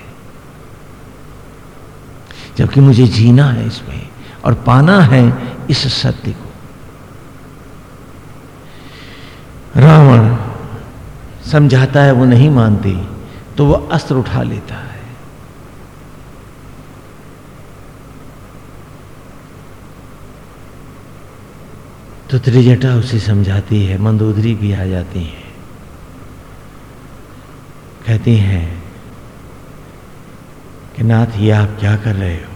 जबकि मुझे जीना है इसमें और पाना है इस सत्य को। रावण समझाता है वो नहीं मानती तो वो अस्त्र उठा लेता है। तो त्रिजटा उसे समझाती है, मंदोदरी भी आ जाती है। कहती हैं कि नाथ, ये आप क्या कर रहे हो?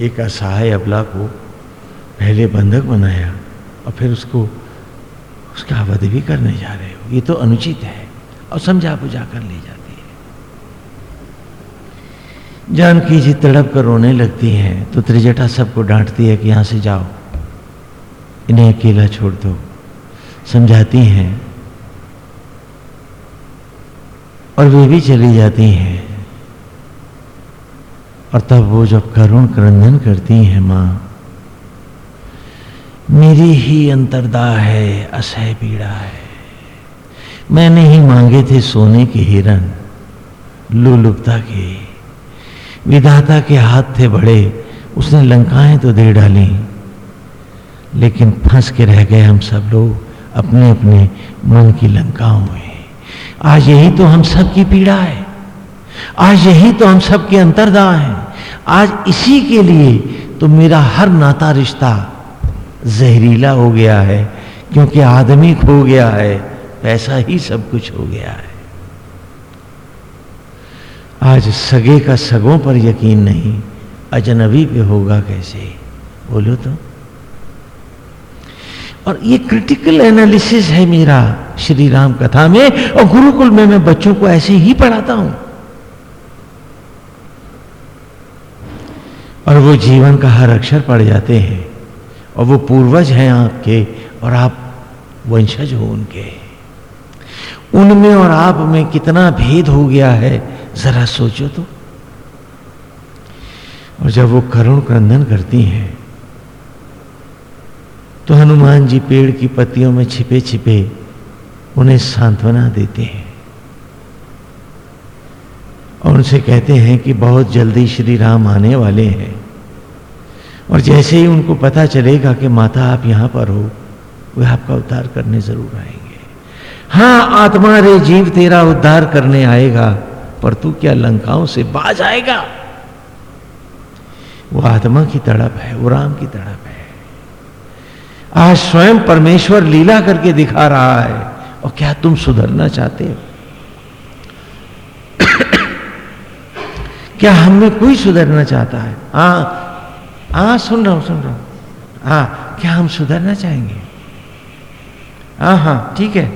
एक असहाय अबला को पहले बंधक बनाया और फिर उसको, उसका वध भी करने जा रहे हो। ये तो अनुचित है और समझा बुझा कर ले जाती है। जानकी जी तड़प कर रोने लगती हैं तो त्रिजटा सबको डांटती है कि यहाँ से जाओ। इन्हें अकेला छोड़ दो। समझाती हैं और वे भी चली जाती हैं। और तब वो जब करुण क्रंदन करती हैं माँ, मेरी ही अंतरदा है असह पीड़ा है। मैंने ही मांगे थे सोने के हिरन लुलुपता के। विधाता के हाथ थे बड़े, उसने लंकाएँ तो दे डाली। लेकिन फंस के रह गए हम सब लोग अपने अपने मन की लंकाओं में। आज यही तो हम सब की पीड़ा है। आज यही तो हम सब के अंतरदा है। आज इसी के लिए तो मेरा हर नाता रिश्ता जहरीला हो गया है, क्योंकि आदमी खो गया है, पैसा ही सब कुछ हो गया है। आज सगे का सगों पर यकीन नहीं, अजनबी पे होगा कैसे? बोलो तो। और ये क्रिटिकल एनालिसिस है मेरा श्री राम कथा में, और गुरुकुल में मैं बच्चों को ऐसे ही पढ़ाता हूँ। और वो जीवन का हर अक्षर पढ़ जाते हैं। और वो पूर्वज हैं आपके, और आप वंशज हो उनके। उनमें और आप में कितना भेद हो गया है, जरा सोचो तो। और जब वो करुण क्रंदन करती हैं तो हनुमान जी पेड़ की पत्तियों में छिपे छिपे उन्हें सांत्वना देते हैं। और उनसे कहते हैं कि बहुत जल्दी श्री राम आने वाले हैं। और जैसे ही उनको पता चलेगा कि माता आप यहाँ पर हो, वे आपका उद्धार करने ज़रूर आएँगे। हाँ, आत्मा रे जीव तेरा उद्धार करने आएगा, पर तू क्या लंकाओं से बाज आएगा वो आत्मा की तड़प है, वो राम की तड़प है। आज स्वयं परमेश्वर लीला करके दिखा रहा है, और क्या तुम सुधरना चाहते हो? क्या हम में कोई सुधरना चाहता है? हाँ हाँ सुन रहा हूँ, सुन रहा हूँ। हाँ क्या हम सुधरना चाहेंगे? हाँ हाँ ठीक है।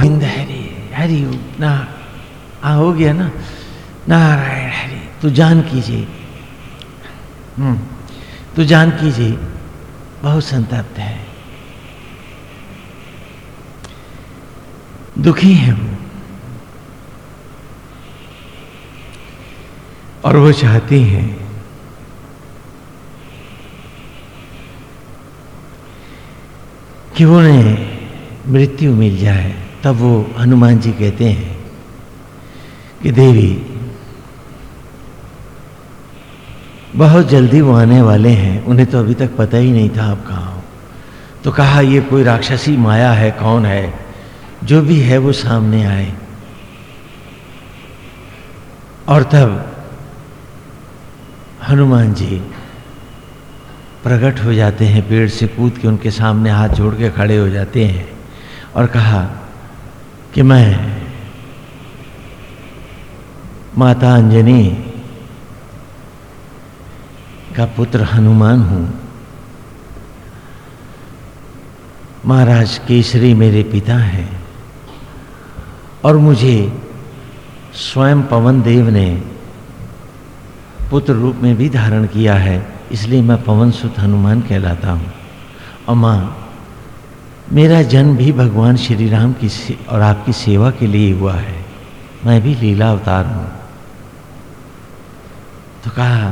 हिंद हरी, हरि ना हाँ हो गया ना। नारायण हरि, तू जान कीजिए। तू जान कीजिए, बहुत संतप्त है। दुखी है वो। और वो चाहती हैं कि उन्हें मृत्यु मिल जाए, तब वो हनुमान जी कहते हैं कि देवी, बहुत जल्दी वो आने वाले हैं, उन्हें तो अभी तक पता ही नहीं था आप कहाँ हो। तो कहा, ये कोई राक्षसी माया है, कौन है? जो भी है वो सामने आए। और तब हनुमान जी प्रकट हो जाते हैं, पेड़ से कूद के उनके सामने हाथ जोड़ के खड़े हो जाते हैं और कहा कि मैं माता अंजनी का पुत्र हनुमान हूँ। महाराज केसरी मेरे पिता हैं और मुझे स्वयं पवन देव ने पुत्र रूप में भी धारण किया है, इसलिए मैं पवन सुत हनुमान कहलाता हूँ। और माँ मेरा जन्म भी भगवान श्री राम की और आपकी सेवा के लिए हुआ है। मैं भी लीला अवतार हूँ। तो कहा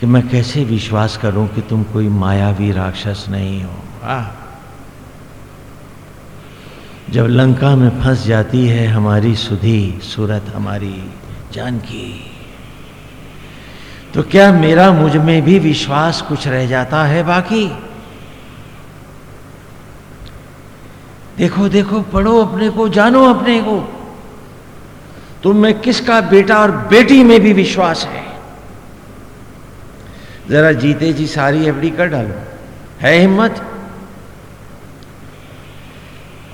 कि मैं कैसे विश्वास करूँ कि तुम कोई मायावी राक्षस नहीं हो? आ। जब लंका में फंस जाती है हमारी सुधी, सूरत हमारी जानकी। तो क्या मेरा मुझमें भी विश्वास कुछ रह जाता है बाकी? देखो देखो, पढ़ो अपने को, जानो अपने को। तुम में किसका बेटा और बेटी में भी विश्वास है? जरा जीते जी सारी एफडी कर डालो। है हिम्मत?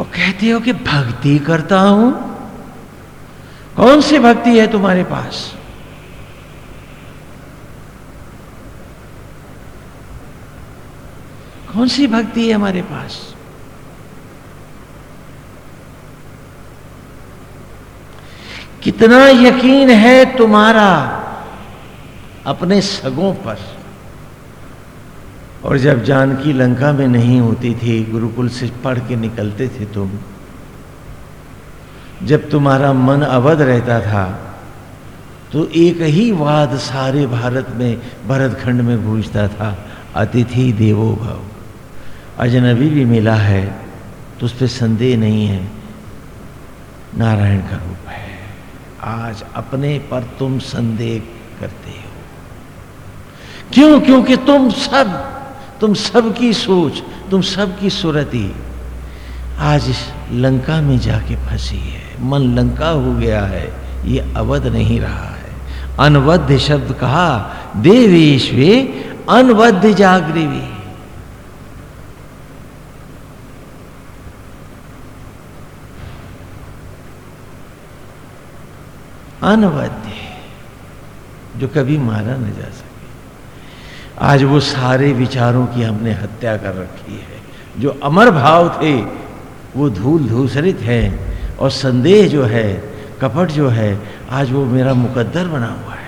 और कहते हो कि भक्ति करता हूँ? कौन सी भक्ति है तुम्हारे पास? कौन सी भक्ति है हमारे पास? कितना यकीन है तुम्हारा अपने सगों पर? और जब जानकी लंका में नहीं होती थी, गुरुकुल से पढ़ के निकलते थे तुम, जब तुम्हारा मन अवध रहता था तो एक ही वाद सारे भारत में, भरतखंड में गूंजता था, अतिथि देवो भव। अजनबी भी मिला है तो उस पर संदेह नहीं है। नारायण का रूप है। आज अपने पर तुम संदेह करते हो। क्यों? क्योंकि तुम सब, तुम सबकी सोच, तुम सबकी सुरती आज इस लंका में जाके फंसी है। मन लंका हो गया है, ये अवध नहीं रहा है। अनवध्य शब्द कहा, देवेश वे अनवध्य जागृवी अनवध्य जो कभी मारा न जा सके। आज वो सारे विचारों की हमने हत्या कर रखी है। जो अमर भाव थे, वो धूल धूसरित है, और संदेह जो है, कपट जो है, आज वो मेरा मुकद्दर बना हुआ है।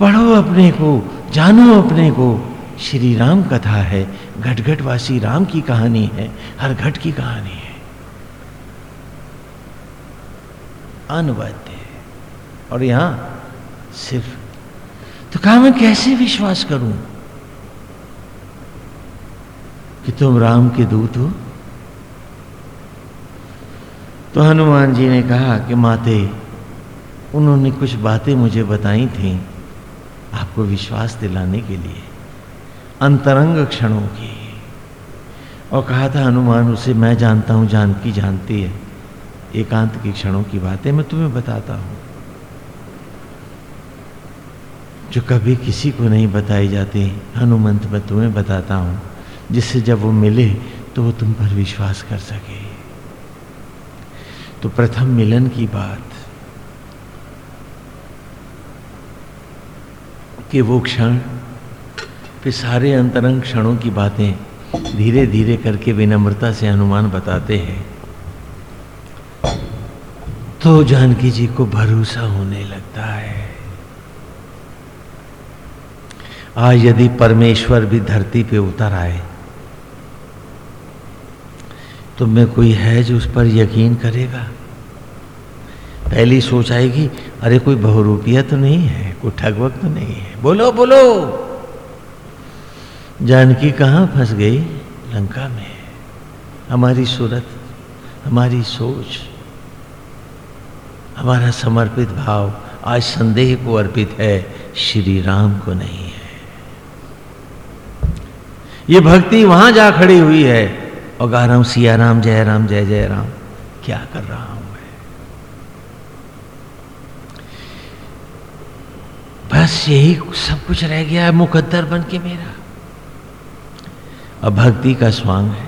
पढ़ो अपने को, जानो अपने को। श्री राम कथा है, घटघटवासी राम की कहानी है, हर घट की कहानी है। अनवद्य और यहाँ सिर्फ़ तो कहा मैं कैसे विश्वास करूँ कि तुम राम के दूत हो? तो हनुमान जी ने कहा कि माते, उन्होंने कुछ बातें मुझे बताई थी आपको विश्वास दिलाने के लिए, अंतरंग क्षणों की। और कहा था, हनुमान, उसे मैं जानता हूँ, जानकी जानती है। एकांत के क्षणों की बातें मैं तुम्हें बताता हूँ। जो कभी किसी को नहीं बताई जाती, हनुमंत मैं तुम्हें बताता हूँ। जिससे जब वो मिले तो वो तुम पर विश्वास कर सके। तो प्रथम मिलन की बात, कि वो क्षण, फिर सारे अंतरंग क्षणों की बातें धीरे धीरे करके विनम्रता से हनुमान बताते हैं। तो जानकी जी को भरोसा होने लगता है। आज यदि परमेश्वर भी धरती पे उतर आए तो में कोई है जो उस पर यकीन करेगा। पहली सोच आएगी, अरे कोई बहुरूपिया तो नहीं है, कोई ठगवक तो नहीं है। बोलो बोलो। जानकी कहाँ फंस गई? लंका में। हमारी सूरत, हमारी सोच। हमारा समर्पित भाव आज संदेह को अर्पित है, श्री राम को नहीं है। ये भक्ति वहाँ जा खड़ी हुई है। और गा रहा हूँ सिया राम जय राम जय जय राम क्या कर रहा हूँ मैं? बस यही सब कुछ रह गया है, मुकद्दर बन के मेरा। अब भक्ति का स्वांग है।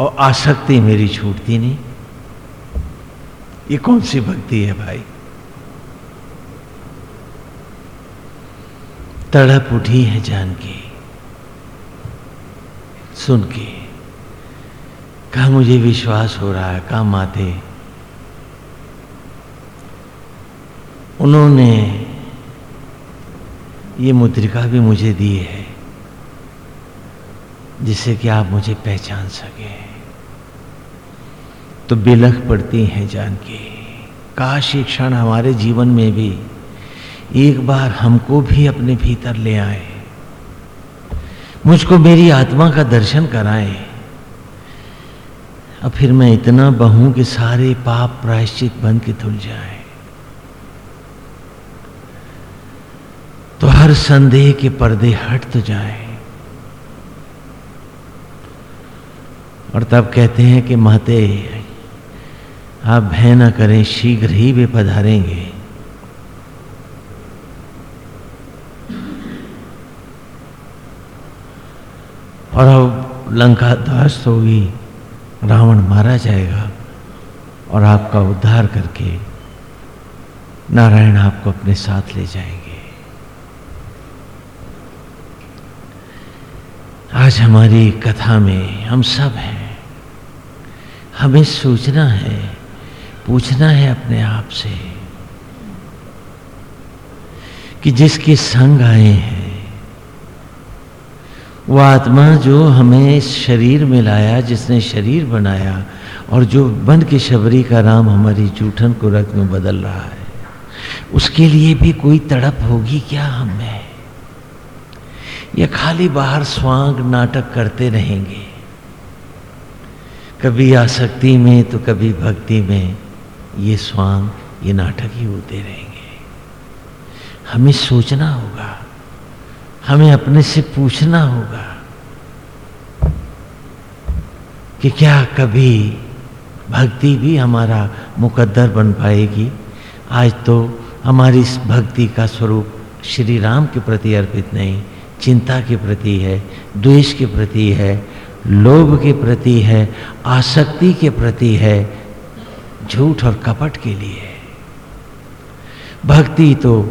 और आसक्ति मेरी छूटती नहीं। ये कौन सी भक्ति है भाई? तड़प उठी है जान के, सुन के। कहा मुझे विश्वास हो रहा है, कहा माते। उन्होंने ये मुद्रिका भी मुझे दी है, जिससे कि आप मुझे पहचान सके। तो बिलख पड़ती हैं जान के। काश ये क्षण हमारे जीवन में भी एक बार हमको भी अपने भीतर ले आए, मुझको मेरी आत्मा का दर्शन कराए। अब फिर मैं इतना बहूं कि सारे पाप प्रायश्चित बन के धुल जाए। तो हर संदेह के पर्दे हट तो जाए। और तब कहते हैं कि महते आप भय न करें, शीघ्र ही वे पधारेंगे। और अब लंका ध्वस्त होगी, रावण मारा जाएगा और आपका उद्धार करके नारायण आपको अपने साथ ले जाएँगे। आज हमारी कथा में हम सब हैं, हमें सोचना है पूछना है अपने आप से कि जिसके संग आए हैं, वो आत्मा जो हमें शरीर में लाया, जिसने शरीर बनाया, और जो बन के शबरी का राम हमारी जूठन को रक्त में बदल रहा है, उसके लिए भी कोई तड़प होगी क्या हमें या खाली बाहर स्वांग नाटक करते रहेंगे? कभी आसक्ति में तो कभी भक्ति में। ये स्वांग, ये नाटक ही होते रहेंगे। हमें सोचना होगा। हमें अपने से पूछना होगा कि क्या कभी भक्ति भी हमारा मुकद्दर बन पाएगी। आज तो हमारी इस भक्ति का स्वरूप श्री राम के प्रति अर्पित नहीं, चिंता के प्रति है, द्वेष के प्रति है, लोभ के प्रति है, आसक्ति के प्रति है झूठ और कपट के लिए। भक्ति तो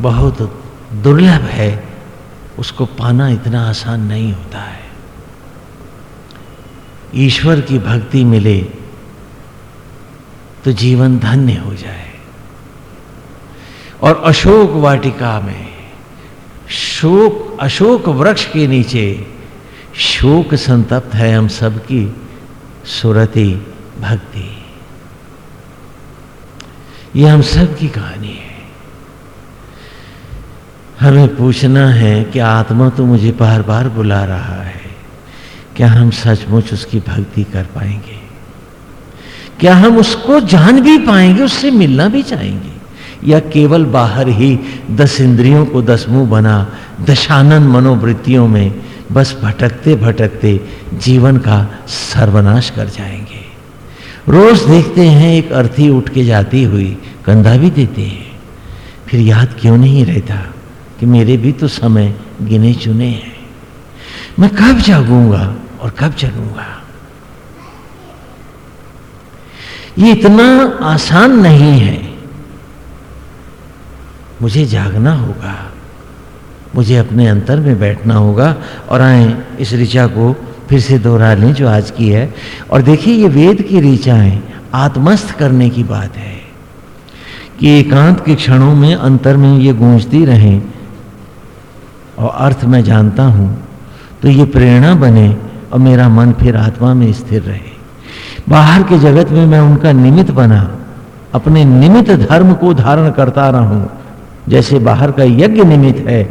बहुत दुर्लभ है, उसको पाना इतना आसान नहीं होता है। ईश्वर की भक्ति मिले तो जीवन धन्य हो जाए। और अशोक वाटिका में शोक, अशोक वृक्ष के नीचे शोक संतप्त है हम सबकी सुरति भक्ति। ये हम सब की कहानी है। हमें पूछना है कि आत्मा तो मुझे बार बार बुला रहा है। क्या हम सचमुच उसकी भक्ति कर पाएँगे? क्या हम उसको जान भी पाएँगे, उससे मिलना भी चाहेंगे? या केवल बाहर ही दस इंद्रियों को दस मुँह बना, दशानन मनोवृत्तियों में बस भटकते भटकते जीवन का सर्वनाश कर जाएँगे? रोज देखते हैं एक अर्थी उठ के जाती हुई कंधा भी देते हैं। फिर याद क्यों नहीं रहता कि मेरे भी तो समय गिने चुने हैं। मैं कब जागूँगा और कब चलूँगा? ये इतना आसान नहीं है। मुझे जागना होगा, मुझे अपने अंतर में बैठना होगा और आए इस ऋचा को फिर से दोहरा लें जो आज की है। और देखिए, ये वेद की ऋचाएँ आत्मस्थ करने की बात है कि एकांत के क्षणों में अंतर में ये गूंजती रहें। और अर्थ मैं जानता हूँ तो ये प्रेरणा बने और मेरा मन फिर आत्मा में स्थिर रहे। बाहर के जगत में मैं उनका निमित्त बना, अपने निमित्त धर्म को धारण करता रहूँ जैसे बाहर का यज्ञ निमित्त है